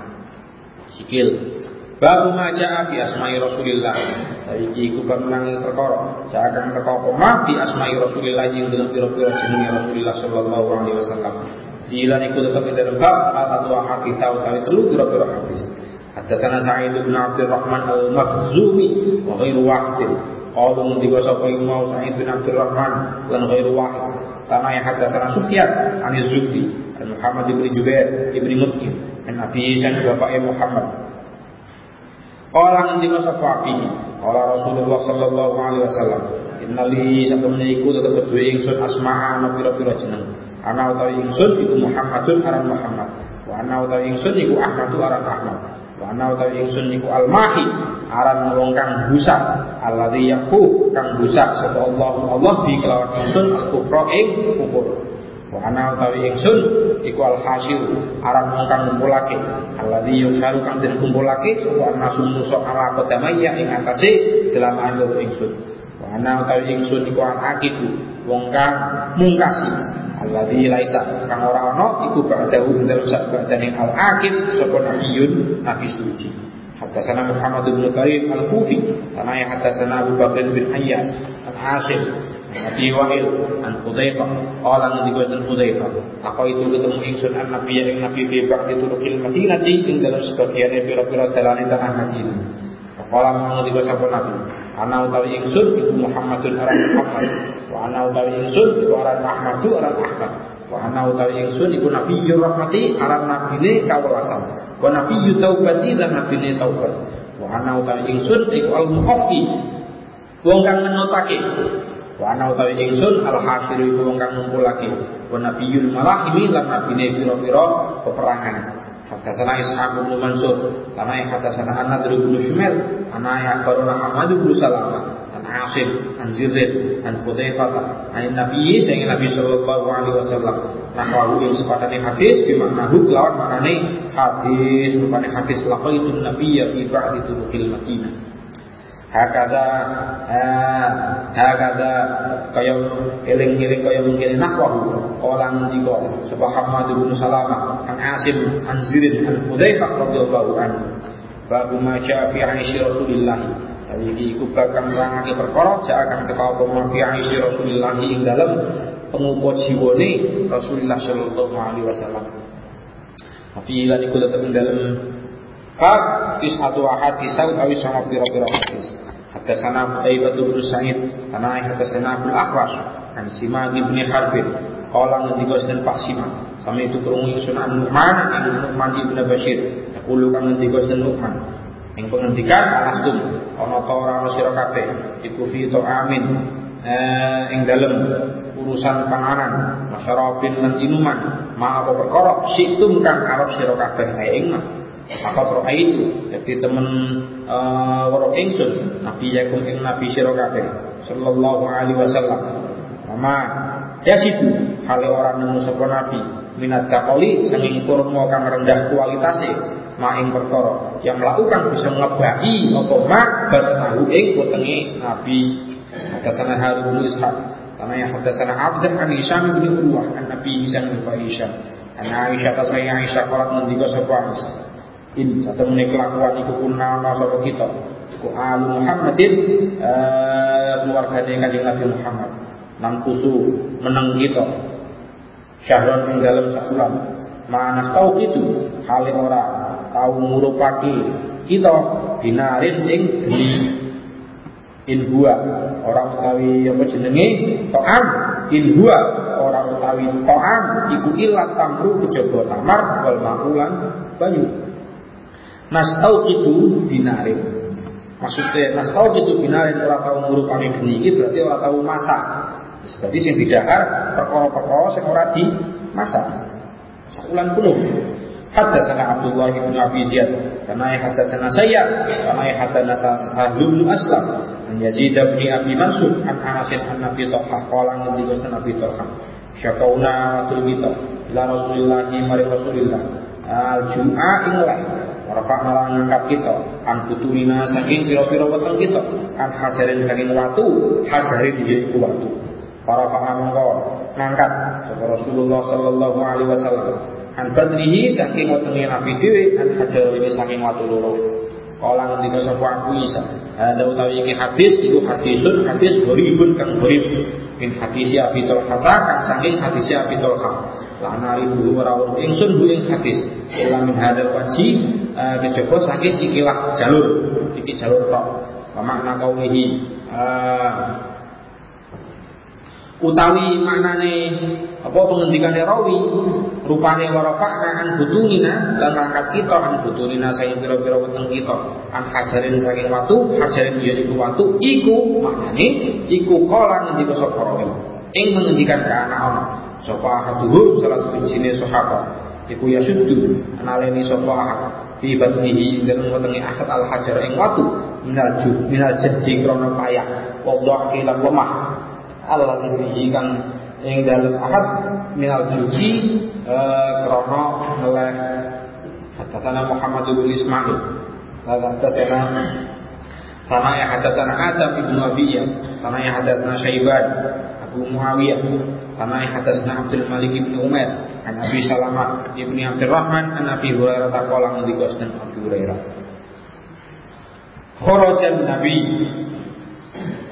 sikil Babu maja fi asma'i Rasulillah. Iki iku bab nang perkara. Jangan teko apa fi asma'i Rasulillah ing dalam pira-pira jenenge Rasulullah sallallahu alaihi wasallam. Dilan iku tetap di dalam bab salah satu hadis kali telu kira-kira hadis. Haddatsana Sa'id bin Abdurrahman al-Makhzumi wa ghairu wahid. Qalu ngendika sapa mau Sa'id bin Abdurrahman lan ghairu wahid. Tanah yang haddatsana Sufyan an Az-Zuhri an Muhammad bin Jubair ibn Mut'im an Abi Hisan bapake Muhammad Qala ngendika sapa api Qala Rasulullah sallallahu alaihi wasallam Innali satemene iku tetep duwe ingsun asma'a ana pira-pira jeneng Ana utawi ingsun iku Muhammadun aran Muhammad Wa ana utawi ingsun iku Ahmadu aran Ahmad Wa ana utawi ingsun iku Al-Mahi aran wong kang busak alladzi yahu kang busak sapa Allah Allah bi kelawan ingsun al-kufra ing kufur. Wa ana utawi ingsun iku al hasil aran wong kang ngumpulake alladzi yusaru kang den kumpulake sapa nasu musa ala qadamayya ing atase delamaan loro ingsun. Wa ana utawi ingsun iku al akidu wong kang mungkasi Alladhi laisa kang ora ana iku ba'dahu ing sak badane al-akid sapa nabiyun nabi suci. Hatta Muhammad bin Karim al-Kufi, ana yang hatta sana Abu Bakar bin Hayyas al hasib Nabi Wa'il an Hudzaifah qala nabi an Hudzaifah aku itu ketemu insun an nabi yang nabi fi ba'di turukil Madinati ing dalam sebagian pira-pira dalane tanah Madinah. Qala nabi sapa nabi ana utawi ingsun itu Muhammadun arab Muhammad wa ana utawi ingsun iku aran Ahmadu aran Ahmad. Wa ana utawi ingsun iku nabiyyur rahmati aran nabine kawelasan. Wa nabiyyu taubati lan nabine taubat. Wa ana utawi ingsun iku al-muqaffi wong kang menutake Wa ana utawi ingsun al hasiru iku wong kang ngumpulake. Wa nabiyul malahimi lan nabine pira-pira peperangan. Hadasana Ishaq bin Mansur, tanah hadasana An-Nadr bin Shumail, ana ya baruna Ahmad bin Salamah, Asim, an Zirrid, an Hudzaifah, an Nabi sayyidina Nabi sallallahu alaihi wasallam. Nahwahu ing sepatane hadis bi maknahu kelawan maknane hadis rupane hadis laqaitu nabiyya fi ba'di turukil Madinah. Hakada hakada kaya eling-eling kaya mungkin nahwahu qala ngendika sapa Muhammad bin Salamah an Asim an Zirin an Hudzaifah radhiyallahu anhu. Babu ma fi Rasulillah tapi iki iku bakal nerangake perkara akan ketawa apa fi aishi Rasulillah ing dalam pengupo jiwane Rasulullah sallallahu alaihi wasallam tapi lan iku tetep ing dalam Bab tis'atu ahad tisau awi sama pira-pira hadis. Haddatsana Qutaibah bin Sa'id, ana haddatsana Abdul Akhwas, an Sima bin Harbin. Qala ngendika sinten Pak Sima, kami itu krungu ingsun an Nu'man ing Nu'man ibn Bashir. Yaqulu kang ngendika. Ing pengendikan alastum ana ta ora ana sira kabeh? Iku fi amin eh ing dalem urusan panganan, masyarabin lan minuman, ma apa perkara? Situm kang arep sira kabeh ae ing Fakat roh itu Jadi temen uh, Warok ingsun Nabi yakum ing nabi siro kabeh sallallahu alaihi wasallam. Mama ya situ hale orang nemu sapa nabi. Minat dakoli sanging kurma kang rendah kualitasé maing perkara. Yang melakukan bisa ngebai apa mak batnahu ing wetenge nabi. Hadasana Harun Ishaq. Karena yang hadasana Abdan an Hisham bin Urwah an Nabi Hisham bin Hisham. An Aisyah tasaya Aisyah kalat ngendika sapa in satu menit kelakuan iku kunna sapa kita? Iku alu Muhammadin uh, keluargane kanjeng Nabi Muhammad. Nam kusu meneng kita. Syahron ing dalam sakulan. Mana tahu itu hal ora tahu ngurupake kita binarin ing geni in huwa orang utawi apa jenenge? To'am. In huwa orang utawi to'am. Iku ilat tamru kejaba tamar wal makulan banyu. Nastau itu binarin. Maksudnya nastau itu binarin orang tahu ngurupane geni iki berarti orang tahu masak. Berarti sing didahar perkara-perkara sing ora di masak. Sakulan Haddatsana Abdullah bin Abi Ziyad, karena haddatsana saya, karena haddatsana Sahlu bin Aslam, an Yazid bin Abi Mansur, an Anas an Nabi Thalhah qala ngendika Nabi Thalhah, syakauna wa tulmita ila Rasulillah mari Rasulillah al-jum'a ing Rafa malah ngangkat kita An buturina saking piro-piro weteng kita An hajarin saking watu Hajarin yaiku watu. Para mongko ngangkat Rasulullah sallallahu alaihi wasallam An badrihi saking wetenge Nabi dhewe An hajarin saking watu loro Kala ngendika sapa aku Isa. Ada utawi iki hadis iku hadisun hadis gharibun kang gharib. Min hadis Abi Talha kang saking hadis Abi Talha. La narifu ora wong ingsun bu ing hadis. Ila min hadal waji uh, kejaba saking ikilah jalur. Iki jalur tok. Wa makna kaulihi uh, utawi maknane apa pengendikane rawi rupane warafa'na an butunina lan angkat kita an butunina saking pira-pira weteng kita. An hajarin saking watu hajarin ya iku watu iku maknane iku kala ngendika sapa rawi. Ing mengendikan ke anak ana sapa ahaduhum salah jenis sahabat. Iku ya suddu analeni sapa fi batnihi dalam wetenge ahad al hajar ing watu. Minal ju minal jadi krana payah. Lemah Allah fihi kang ing dalem ahad minal juji krana ngeleh Hadatsana Muhammad bin Ismail. Hadatsana Sama yang hadatsana Adam ibnu Abi Yas Sama yang hadatsana Syaiban Abu Muawiyah Sama yang hadatsana Abdul Malik ibnu Umar An Abi Salamah ibnu Abdurrahman An Abi Hurairah taqala ngendika Abi Hurairah. Kharajan Nabi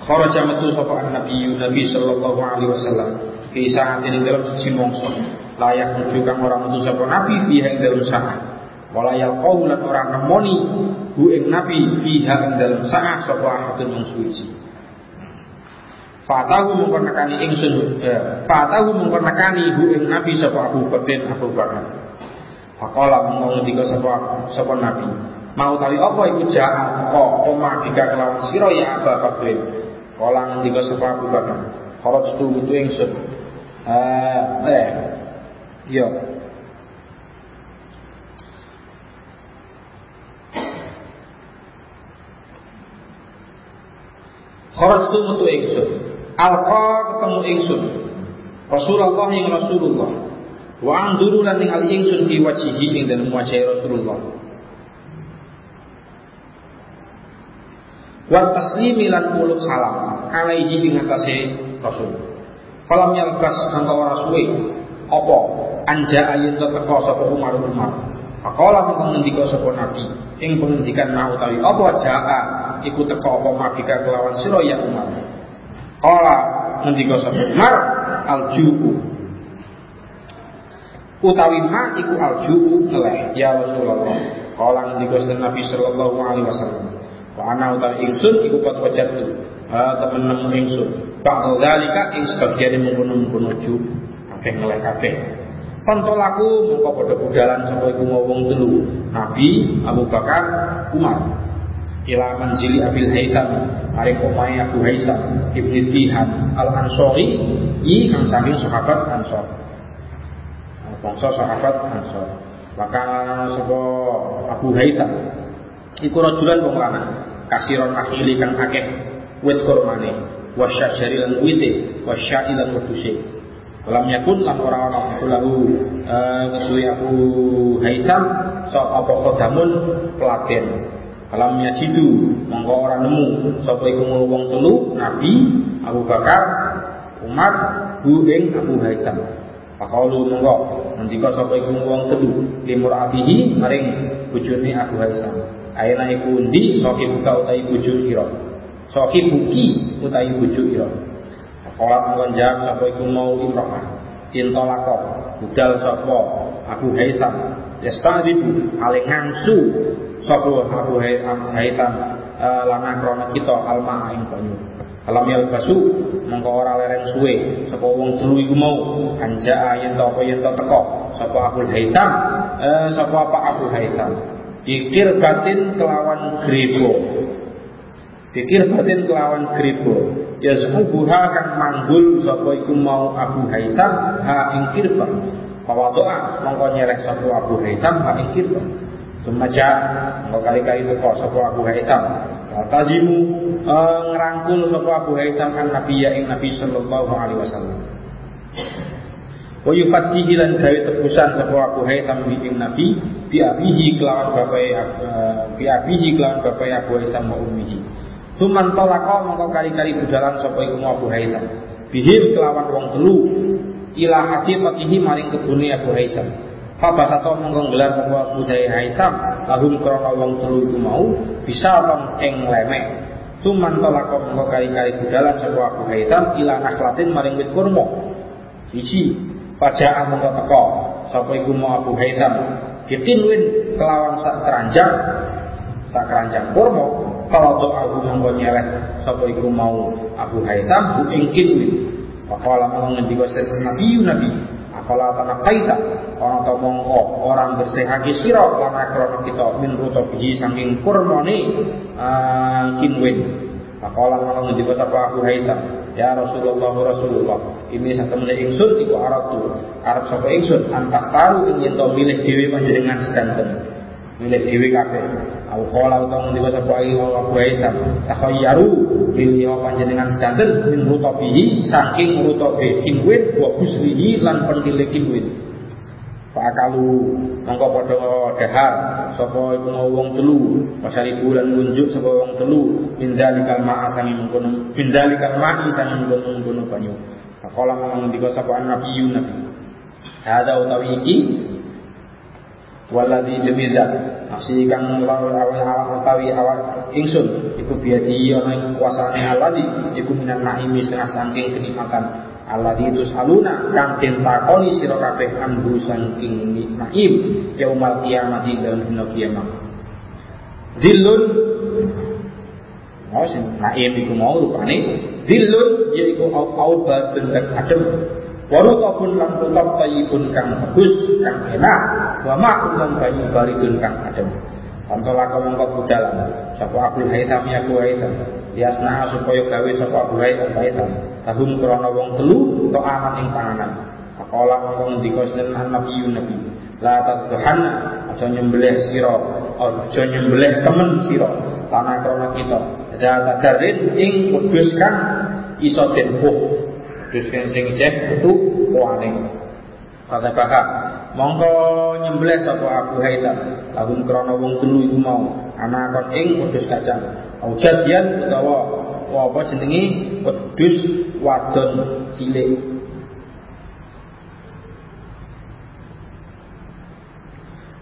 kharaja metu sapa nabi nabi sallallahu alaihi wasallam fi sa'atin dalam sisi mongso layak menuju kang ora metu sapa nabi fi ing dalam saat wala yaqau lan ora nemoni hu ing nabi fi ing dalam saat sapa ahadun yang suci. Fatahu mengkonakani ingsun eh, Fatahu mengkonakani hu ing nabi sapa Abu Bakar Abu Bakar. Faqala mengko ngendika sapa sapa nabi Mau tali apa iku ja'a kok omah dika kelawan sira ya Abu Bakar Kala ngendika sapa Abu Bakar, kharaj tu itu ingsun. Eh, eh. Iya. Kharaj tu metu ingsun. Alqa ketemu ingsun. Rasulullah yang Rasulullah. Wa anduru lan ningali ingsun fi wajhihi ing dalem wajah Rasulullah. Wa taslimi lan muluk salam. Alaihi ing atase rasul. Falam yalbas mangka ora suwe. Apa? Anja ayin teko sapa Umar Umar. Faqala mengko ngendika sapa nabi. Ing pengendikan mau utawi apa? Jaa. Iku teko apa mabika kelawan sira ya Umar. Qala ngendika sapa Umar aljuku utawi ma iku aljuku ngeleh. Ya Rasulullah. Qala ngendika Nabi sallallahu alaihi wasallam Wa ana utal ingsun iku kot wajatu. Ha temen nemu ingsun. Ba'da dzalika ing sebagian mengkono-mengkono ju kabeh ngeleh kabeh. Kontolaku mengko padha budalan sapa iku wong telu. Nabi, Abu Bakar, Umar. Ila manzili Abil Haytham Mari omahe Abu Haisam Ibni Tihan Al-Ansori I kang saking sahabat Ansor Bangsa sahabat Ansor Maka sebuah Abu Haytham Iku rajulan wong lanang, kasiron akhili kang akeh. Wit kurmane. wasyajari lan wite. Wasyai lan weduse Lam yakun lan ora ana. Iku lahu ngeduwi Abu Haitham sapa apa khodamun peladen. Lam yajidu mongko ora nemu. Sapa iku wong telu? Nabi Abu Bakar Umar hu ing Abu Haitham. Pakalu mongko ngendika sapa iku wong telu? Limuratihi maring bojone Abu Haitham. Aina iku ndi sahibuka utahi bojo sira. Sahibuki utahi bojo ira. Kolat mengkon jawab sapa iku mau imro'ah Intolakok Budal sapa? Abu Haitham Yasta'dibu Ale ngangsu. Sapa Abu Haitham e, Lana krona kita alma ing banyu. Alam yal basu Mengko ora lereng suwe. Sapa wong telu iku mau? Anja yen to apa yen to teko. Sapa Abu Haitham eh, Sapa apa Abu Haitham Ikir batin kelawan grebo Pikir batin kelawan gribo Ya buha kan manggul Sapa iku mau Abu Haitham Ha ing kirba. Pawadoa mongko nyerek sapa Abu Haitham Ha ing kirba. Tumaja Mongko kali-kali teko sapa Abu Haitham Tazimu uh, ngerangkul sapa Abu Haitham An Nabi ya ing Nabi Sallallahu Alaihi Wasallam Wa yufatihi lan gawe tebusan sapa Abu Haitham ing Nabi bi abihi kelawan bapak uh, bi abihi kelawan bapak Abu Haitham wa ummihi Tuman tolako mongko kali-kali budalan sapa iku Abu Haitham. Bihim kelawan wong telu ila haqiqatihi maring kebune Abu Haitham. Fabasato mongko gelar sapa Abu Haitham lahum krana wong telu iku mau bisa ton ing lemek. Tuman tolako mongko kali-kali budalan sapa Abu Haitham ila nakhlatin maring wit kurma. Siji pajak mongko teko sapa iku Abu Haitham. Bikinwin kelawan sak keranjang sak keranjang kurma kalau aku monggo nyelek sapa iku mau Abu Haitham? Bu ing kinwi Pakala mau ngendika sirah Nabi Nabi. Akala tanah kaita Orang tau mongko orang bersehaki siro Lana krono kita min rutobihi saking kurmoni uh, kinwin. Pakala mau ngendika sapa Abu Haitham Ya Rasulullah Rasulullah. Ini satu menit ingsun iku Arab tu Arab sapa ingsun? Antas taru ingin to milih dewi panjenengan sedanten Milih dewi kabeh. Au qala utawa ngendika sapa ayi wa Haitham takhayyaru pilih panjenengan sedanten min rutabihi saking rutabe kinwin wa busrihi lan pendile kinwin Pakalu. Mongko padha dahar sapa iku wong telu? Pasari bulan ngunjuk sapa wong telu. Bindalikal ma'a sangi mengkono bindalikal ma'i sangi mengkono banyu. Pakola ngendika sapa nabi nabi. Hada utawi iki waladhi jemizat nafsi kang nglawan awal utawi awak ingsun iku biadi ana ing kuasane alladhi iku minan naimi setengah saking kenikmatan alladhi aluna kang den takoni sira kabeh anhu saking naim yaumal kiamat dalam dina kiamat. Dilun Oh, sing naim iku mau rupane dilun yaiku aubatun dan adem. Warutobun lan rutop tayyibun kang bagus, kang enak, wa ma'un lan banyu baridun kang adem. Pantola kau mongkot budalan, sapa Abu Haitham ya Abu Haitham, yasna supaya gawe sapa Abu Haitham, tahum krana wong telu to aman ing panganan. Pakola mongko ngendika sinten Nabi Nabi, la tadhana aja nyembelih sira, aja nyembelih temen sira, tanah krana kita. Ada tagarin ing kudus kang iso den Terus sing cek itu kuane. Kata kakak, mongko nyembelih sapa Abu Haitham, lahum krana wong telu iku mau, anakon ing wedhus kacang. Aujadian utawa apa jenenge wedhus wadon cilik.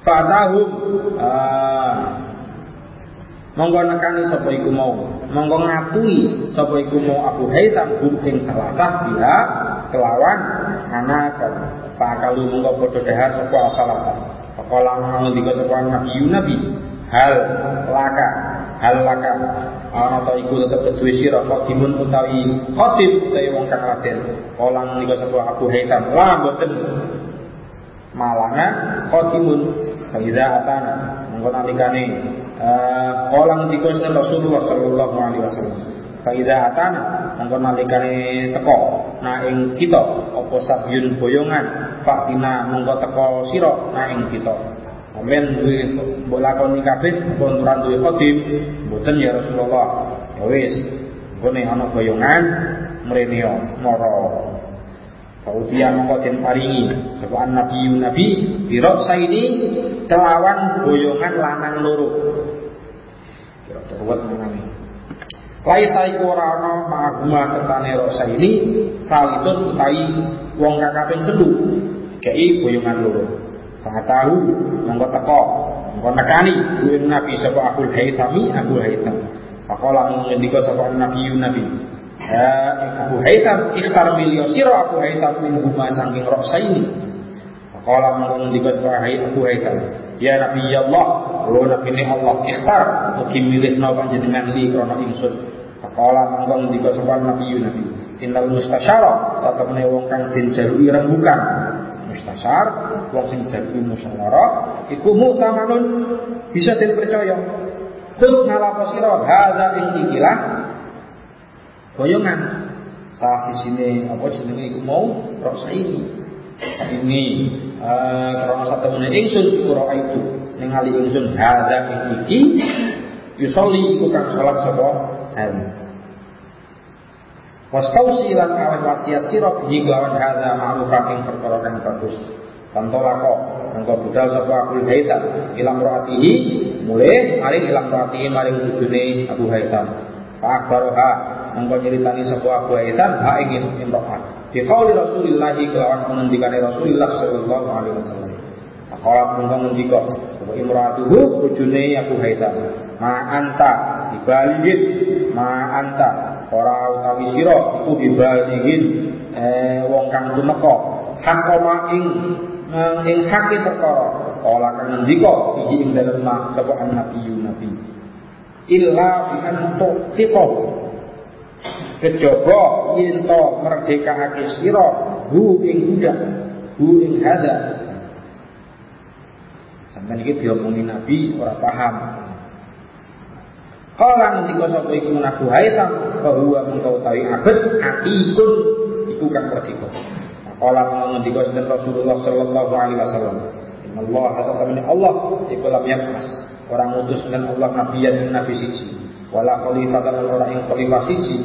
Fatahum ah, Monggo nekani sapa iku mau, monggo ngatui sapa iku mau Abu Haitham hum ing dia kelawan anak pakalu monggo padha dahar sapa salatah. Pakola ngendika sapa Nabi Nabi. Hal laka hal ana ta iku tetep kedue sira khatimun utawi khatib utawi wong kang laden. Kala ngendika sapa Abu Haitham. La mboten. Malanga khatimun Faiza atana. Monggo nalikane Kala ngendika Rasulullah sallallahu alaihi wasallam. Faida atana. Mongko nalikane teko. Na ing kita apa sabyun boyongan? Fakina mongko teko sira. Na ing kita. Sampeyan duwe mbok lakoni kabeh apa nuran duwe khatib mboten ya Rasulullah. Ya wis Kone ana boyongan mrene mara. Kemudian mongko den paringi sapa nabi nabi biroksa ini kelawan boyongan lanang loro. Kira ruwet menane. Laisa iku ora ana ma'aguma sertane roksa ini salitun utawi wong kakaping telu. Kei boyongan loro. Tahu mongko teko, mongko nekani kuwi nabi sapa Abdul Haitami Abdul Haitam. Pakola ngendika sapa nabi nabi Ya Abu Haytham ikhtar milio siro Abu Haytham min huma sangking roksa ini. Mengkong di basbah Abu Haytham. Ya Nabi ya Allah, lo Nabi ini Allah ikhtar mugi milih no panjenengan li krono insun. Kala mengkong di basbah Nabi Nabi. Innal mustasyara saat temene wong kang den jalui rembukan. Mustasyar wong sing jalui musyawarah iku muktamanun bisa dipercaya. Kul ngalapo sira hadza ikilah boyongan. Salah sini apa jenenge iku mau? Roksa ini ini uh, karena satu menit. Ingsun iku roka itu. Ningali ingsun hadza iki yusolli iku kang salat sapa? Hari Wastausi lan awan wasiat sira bihi lawan hadza ma'rufah ing perkara kang bagus. Tantolako engkau budal sapa Abu Haitam ilang roatihi mulai maring ilang roatihi maring bojone Abu Haitam. Pak Akbaroha engkau nyeritani sebuah buaitan ha ingin imro'ah di qauli Rasulullah kelawan pengendikane Rasulullah sallallahu alaihi wasallam Qalat engkau ngendika sebuah imro'atuhu bojone Abu Haitam ma anta dibaligin ma anta ora utawi sira iku dibaligin eh, wong kang tumeka hakoma ing eh, ing hake perkara. Kala kang ngendika iki ing dalem sapa nabi nabi illa bi an tuqiqahu kejaba yen to merdekake sira hu ing budak hu ing hada. Sampeyan iki diomongi nabi ora paham Kala ngendika sapa iku nabi Haitham bahwa mengkau tawi abad akikun iku kang merdeka. Kala ngendika sinten Rasulullah sallallahu alaihi wasallam. Allah hasatamani Allah iku lam yabas. Orang utus dan Allah nabiyan nabi siji. Wala khalifatan ora ing khalifah siji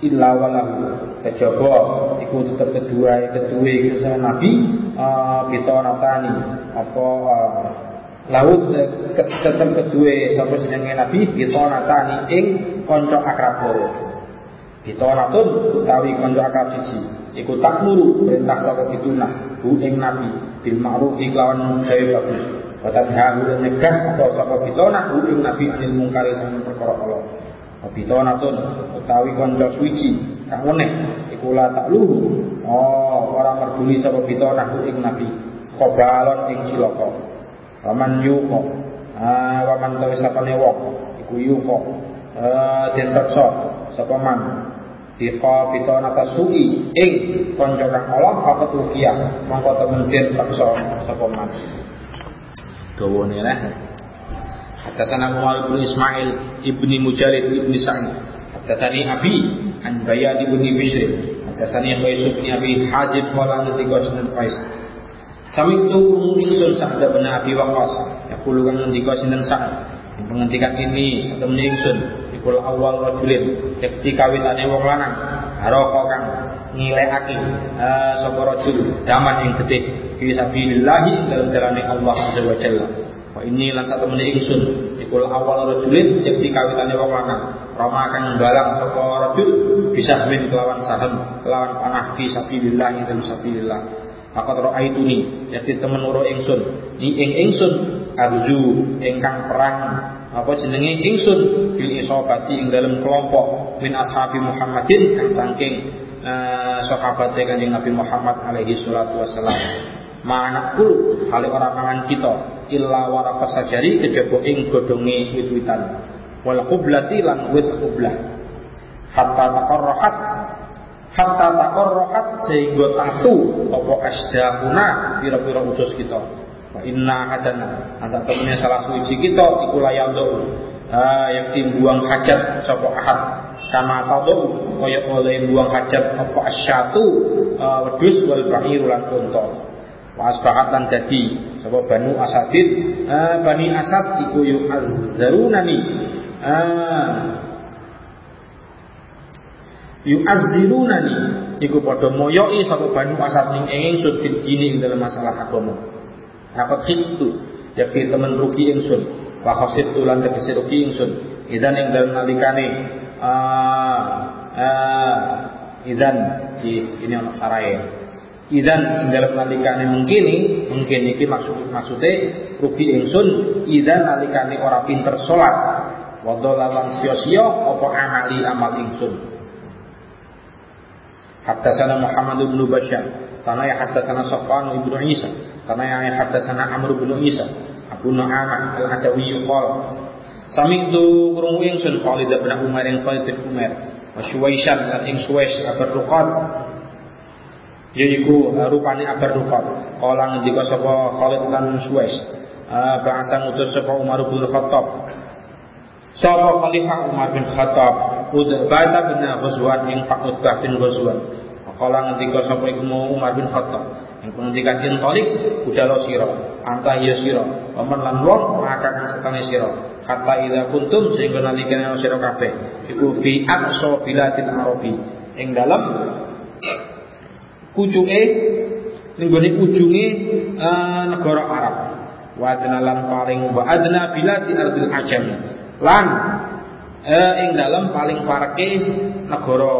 illa walahu kejaba iku tetep kedua kedua kisah Nabi uh, natani apa uh, laut tetep kedua sampai senenge Nabi natani ing konco akrab loro natun utawi konco akrab siji iku takmuru perintah sapa pituna hu ing Nabi bil ma'ruf kelawan gawe bagus Watat halu nyegah atau sapa pitona hu ing Nabi anil mungkari sang perkara Allah Wabitonatun utawi konco suci kang meneh iku la takluhu. Oh, ora merduli sapa bitonah ing Nabi. Khobalon ing cilaka. Waman yuko. Ah, waman tawi sapane wong iku yuko. Eh den teksa sapa man. Bika bitona tasui ing konco kang Allah apa tukia mongko temen den teksa sapa man. Dawane lah. Hadatsana Umar bin Ismail ibni Mujarid ibni Sa'id. Hadatsani Abi an Bayad ibni Bishr. Hadatsani Qais bin Abi Hazib ngendika sunan Qais. Sami itu ingsun Sa'd bin Abi Waqqas. Yaqulu kan ngendika sinten Sa'd. Penghentikan ini satu ingsun ikul awal rajulin yakti kawitane wong lanang haroko kang ngilekake uh, sapa rajul daman ing getih fi sabilillah dalam jalane Allah azza Wa ini lan satu menit ingsun ikul awal rajulin yakti kawitane wong lanang. Roma akan balang sapa rajul bisa min kelawan saham kelawan panah fi sabilillah dan sabilillah. Fakat ra'aituni. Yakti temen uro ingsun. Ni ing ingsun arju ingkang perang. Apa jenenge? Ingsun. Bil isobati ing dalam kelompok min ashabi Muhammadin kang saking uh, sahabat kanjeng Nabi Muhammad alaihi salatu wassalam. Mana kul hale ora mangan kita illa waraqat sajari kejaba ing godhonge wit-witan. Wal lan wit khublah. Hatta taqarrahat hatta taqarrahat sehingga tatu apa asdaquna pira-pira usus kita. Inna hadana anta temene salah suci kita iku layando uh, yang timbuang hajat sapa ahad. Kama tadu kaya oleh buang hajat apa asyatu wedus wal bahir lan unta. Wasbahat lan dadi sapa Banu Asadid. Bani Asad iku yu azzarunani yu'azzirunani iku padha moyoki sapa Banu Asad ning ingsun dini ing dalam masalah agama. Aku khitu yakti temen rugi ingsun wa khasitu lan tegese rugi ingsun idan ing dalem nalikane uh, uh, idan. Di ini ono sarai idan ing dalem nalikane mungkin mungkin iki maksud maksude rugi ingsun idan nalikane ora pinter salat wa dolalan sia-sia apa amali amal ingsun Bashar, tanah ya haddatsana Safwan bin Isa, tanah ya haddatsana Amr bin Isa, Abu Nu'amah al-Adawi qala Sami'tu krungu ingsun Khalid bin Umar yang Khalid bin Umar wa Suwaisan lan ing Suwais Abar Ruqad. Yaiku rupane Abar Ruqad. Kala ngendika sapa Khalid lan Suwais bahasa ngutus sapa Umar bin Khattab Sapa Khalifah Umar bin Khattab Udbah bin Ghazwan yang Pak Utbah bin Ghazwan Kala ngendika sapa iku mau Umar bin Khattab? Yang pengendikan yen tolik budalo sira anta ya sira paman lan wong maka setane sira. Kata ida kuntum sehingga nalikane sira kabeh iku fi aqsa biladil arabi. Ing dalam pucuke ning gone ujunge uh, negara Arab. Wa lan paling wa adna biladi ardil ajam lan uh, ing dalam paling parke negara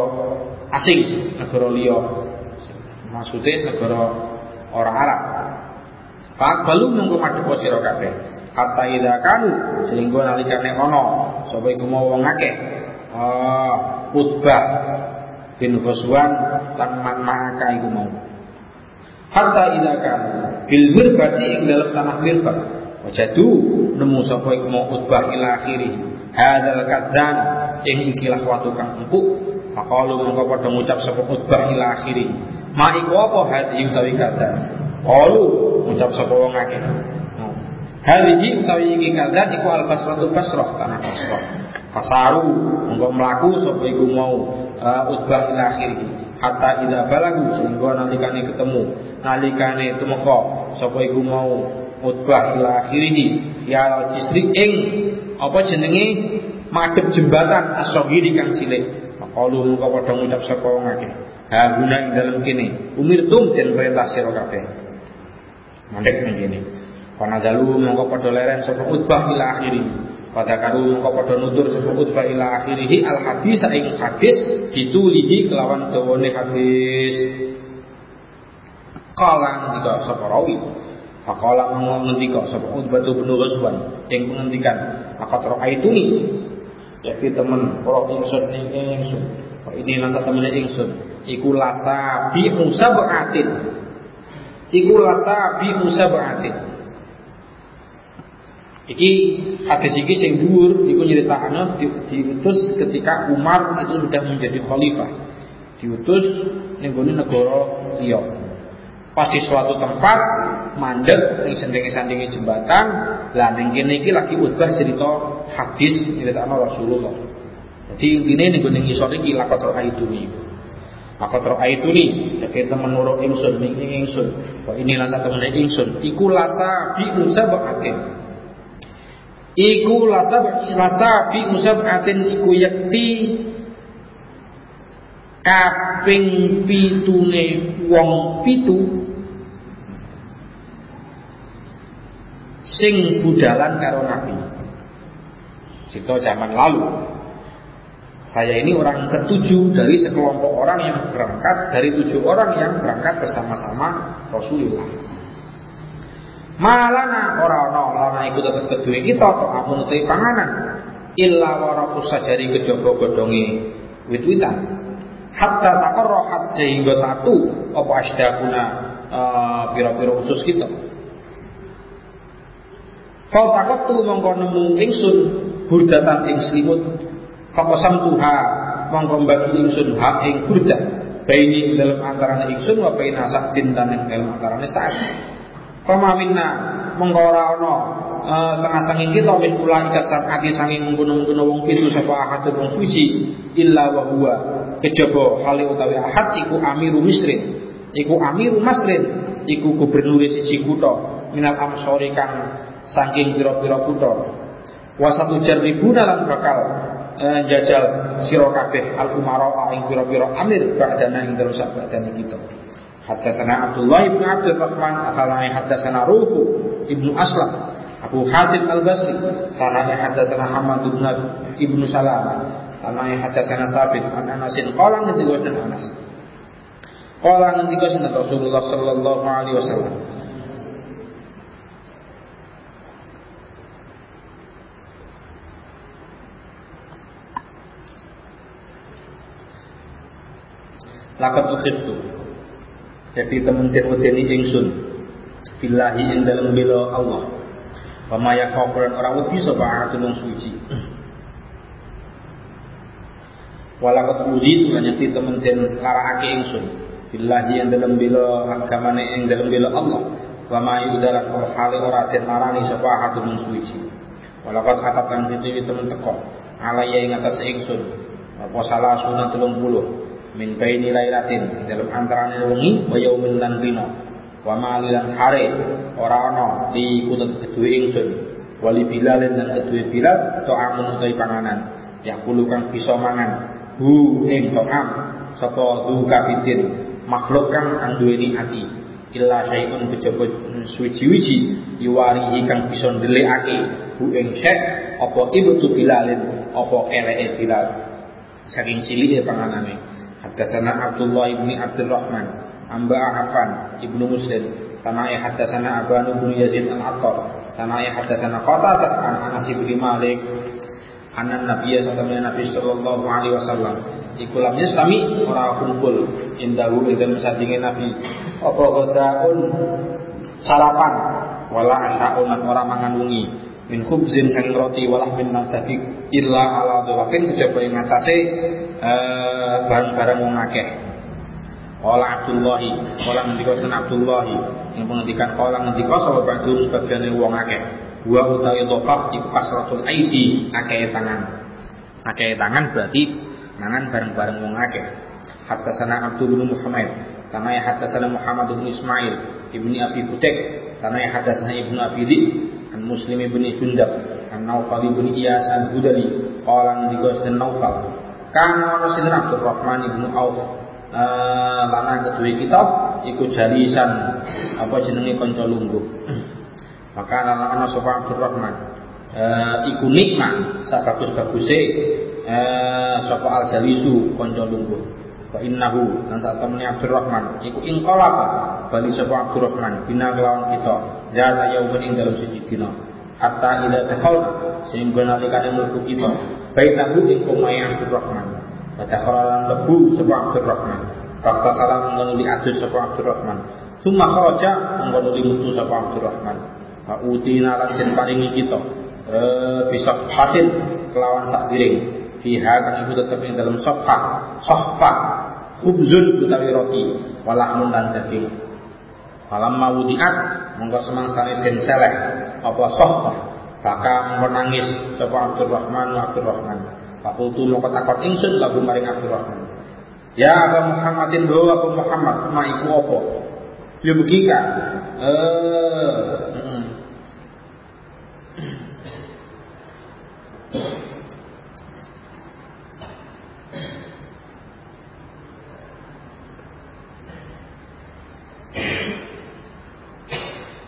asing negara liya. Maksudnya negara orang Arab. Pak balu mengko madhep sira kabeh. Hatta ida kanu sehingga nalikane ana sapa iku mau wong akeh. Ah Utbah bin Ghazwan lan man iku mau. Hatta ida kanu bil mirbati ing dalam tanah mirbat wajadu nemu sapa iku mau Utbah ila akhiri hadal kadzan ing ikilah watu kang empuk Makalu mengko padha ngucap sapa khutbah ila akhiri. Ma iku apa hadi utawi kata. Qalu ngucap sapa wong akeh. Hadihi utawi iki kata iku al basratu basrah tanah basrah. Fasaru mengko mlaku sapa iku mau uh, utbah ila akhiri. Hatta ida balagu sehingga nalikane ketemu nalikane tumeka sapa iku mau utbah ila akhiri ya al jisri ing apa jenenge madhep jembatan asogiri kang cilik Qalu muka padha ngucap sapa wong akeh. Ha guna ing dalem kene, umirtum den perintah sira kabeh. Mandek ning kene. Kana jalu mongko padha leren sapa utbah ila akhiri. Pada karu mongko padha nutur sapa utbah ila akhirih al hadis ing hadis ditulihi kelawan dawane hadis. Kala ngendika sapa rawi. Faqala ngendika sapa Utbah bin Ghazwan yang menghentikan akat ra'aituni? Yakti temen ora ingsun ning ingsun. Ini nasa temen ingsun. Iku lasabi musabatin. Iku lasabi musabatin. Iki hadis iki sing dhuwur iku nyeritakno di, diutus ketika Umar itu sudah menjadi khalifah. Diutus ning negara liya pas di suatu tempat mandek ning sandinge-sandinge jembatan lah ning kene lagi utbah cerita hadis nyritakno Rasulullah. Jadi intine ning gone itu nih lakot itu nih ya temen nuro ingsun ning ingsun. Wa ini lasa temen ingsun. Iku lasa bi usabatin iku lasa lasa bi usabatin iku yakti kaping pitune wong pitu sing budalan karo Nabi. Itu zaman lalu. Saya ini orang ketujuh dari sekelompok orang yang berangkat dari tujuh orang yang berangkat bersama-sama Rasulullah. Malana orang no lana ikut tetap kedua kita atau amun utai panganan illa warafus sajari kejaba godongi wit-witan hatta takarrohat sehingga tatu apa asdakuna uh, pira-pira usus kita Kau takut tu mongko nemu ingsun burdatan ing selimut. Fakosam tuha mongko bagi ingsun ha ing burda. Baini dalam antarane ingsun wa baina sa'din dan ing dalam antarane sa'd. Kama minna mongko ora ana uh, setengah sanging kita min kula ikasan ati sanging mengkono-mengkono wong pitu sapa ahad wong suci illa wa huwa kejaba hale utawi ahad iku amiru misrin. Iku amiru masrin iku gubernur siji kutha minal amsori kang saking pira-pira kutha. Wa satu jarribu lan bakal eh, jajal sira kabeh al umara ing pira-pira amir ba'dana ing terus ba'dani kita. Haddatsana Abdullah ibn Abdul Rahman akhbarana haddatsana Ruhu ibnu Aslam Abu Hatim Al-Basri Tanaya haddatsana Hamad ibn ibnu Salam Tanaya haddatsana Sabit an Anasin qala ngendika Anas. Qala ngendika Rasulullah sallallahu alaihi wasallam. Lakat ukhiftu. Jadi temen-temen wedeni ingsun. Billahi ing dalam bela Allah. Pama yakhafuran orang wedi sapa atun suci Walakat udi itu nyati temen-temen larakake ingsun. Billahi yang dalam bela agamane ing dalam bela Allah. Wama yudarat hale ora den larani sapa atun suci. Katakan itu temen teko Alaya ing atas ingsun. Apa salah telung puluh min baini lailatin dalam antarané wengi wa yaumil lan dina. Wa malilan hare ora di kutut kedue ingsun. Wali bilal lan kedue bilal amun utai panganan. Ya kang bisa mangan hu ing to'am sapa du kapitin makhluk kang anduweni ati illa syai'un kejaba suci-wici yuwari kang bisa ndelikake hu ing syek apa ibtu bilalin apa eleke bilal. Saking cilike panganane Haddatsana Abdullah ibni Abdurrahman Amba Affan ibnu Muslim Tanai haddatsana Aban ibnu Yazid al-Attar Tanai haddatsana Qatadah an Anas bin Malik Anan Nabi sallallahu Nabi sallallahu alaihi wasallam. Iku lam yasami ora kumpul. Indahu ing dalem Nabi. Apa godaun sarapan. Wala asyaun ora mangan wengi. Min khubzin sang roti walah min daging illa ala dhawakin kejaba ing atase Eh, barang-barang wong akeh. Qala Abdullah, qala ngendika Sun Abdullah, yang pengendikan qala ngendika sapa ba'du sebagian wong akeh. Wa utawi dhafaf iku kasratul aidi, akeh tangan. Akeh tangan berarti mangan bareng-bareng wong akeh. Hatta sana Abdul bin Muhammad, tanah hatta sana Muhammad bin Ismail, ibni Abi Futek, tanah hatta sana ibnu Abi Di, an Muslim ibn Jundab, an Naufal ibn Iyas an Hudali, qala ngendika Sun Naufal, Kana ana sinten Abdurrahman ibnu Auf uh, lanang kedua kita ikut jalisan apa jenenge kanca lungguh. Maka ana sapa Abdurrahman uh, iku nikmat sak bagus-baguse uh, sapa al jalisu kanca lungguh. Wa innahu lan sak temene Abdurrahman iku inqalab bali sapa Abdurrahman bina kelawan kita. Zata yaumin ing dalam siji dina. Hatta ila takhawna sehingga nalikane mlebu kita. Baitahu ing kumai Abdurrahman wa takharalan lebu sapa Abdurrahman fakta salam ngono li adus sapa Abdurrahman summa kharaja ngono li mutu sapa Abdurrahman utina lan den paringi kita. Eh bisa fatin kelawan sak piring. Fiha kan iku tetep ing dalam sofa sofa khubzun utawi roti. Walahmun dan daging. Falam mawudiat monggo semangsane den seleh. Apa sofa Baka menangis sapa Abdurrahman wa Abdurrahman. Fakultu moko takon ingsun lagu maring Abdurrahman. Ya Aba Muhammadin ho Abu Muhammad ma iku apa? Ya begika. Eh,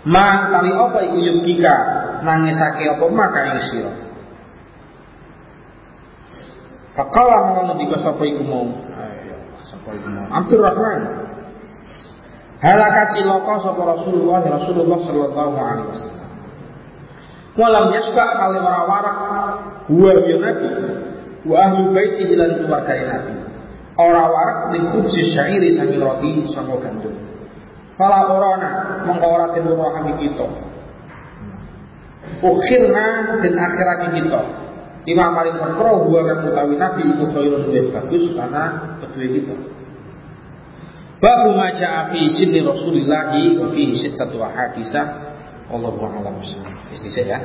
Ma kali apa iku yubkika nangisake apa maka ing sira. Fakala mongko ngendika sapa iku mau. Sapa iku mau. Abdurrahman. Halaka cilaka sapa Rasulullah Rasulullah sallallahu alaihi wasallam. Walam yasqa kali warak huwa ya nabi wa ahlu bait lan keluarga nabi. Ora warak ning khubsi syairi saking roti saka gandum. Fala orana mongko ora den kita. Ukhirna dan akhirati kita. Lima paling makro dua kan utawi nabi iku khairun lebih bagus karena kedua kita. Babu maja fi sini Rasulillah wa hadisah. Allahu a'lam. Bisnis ya.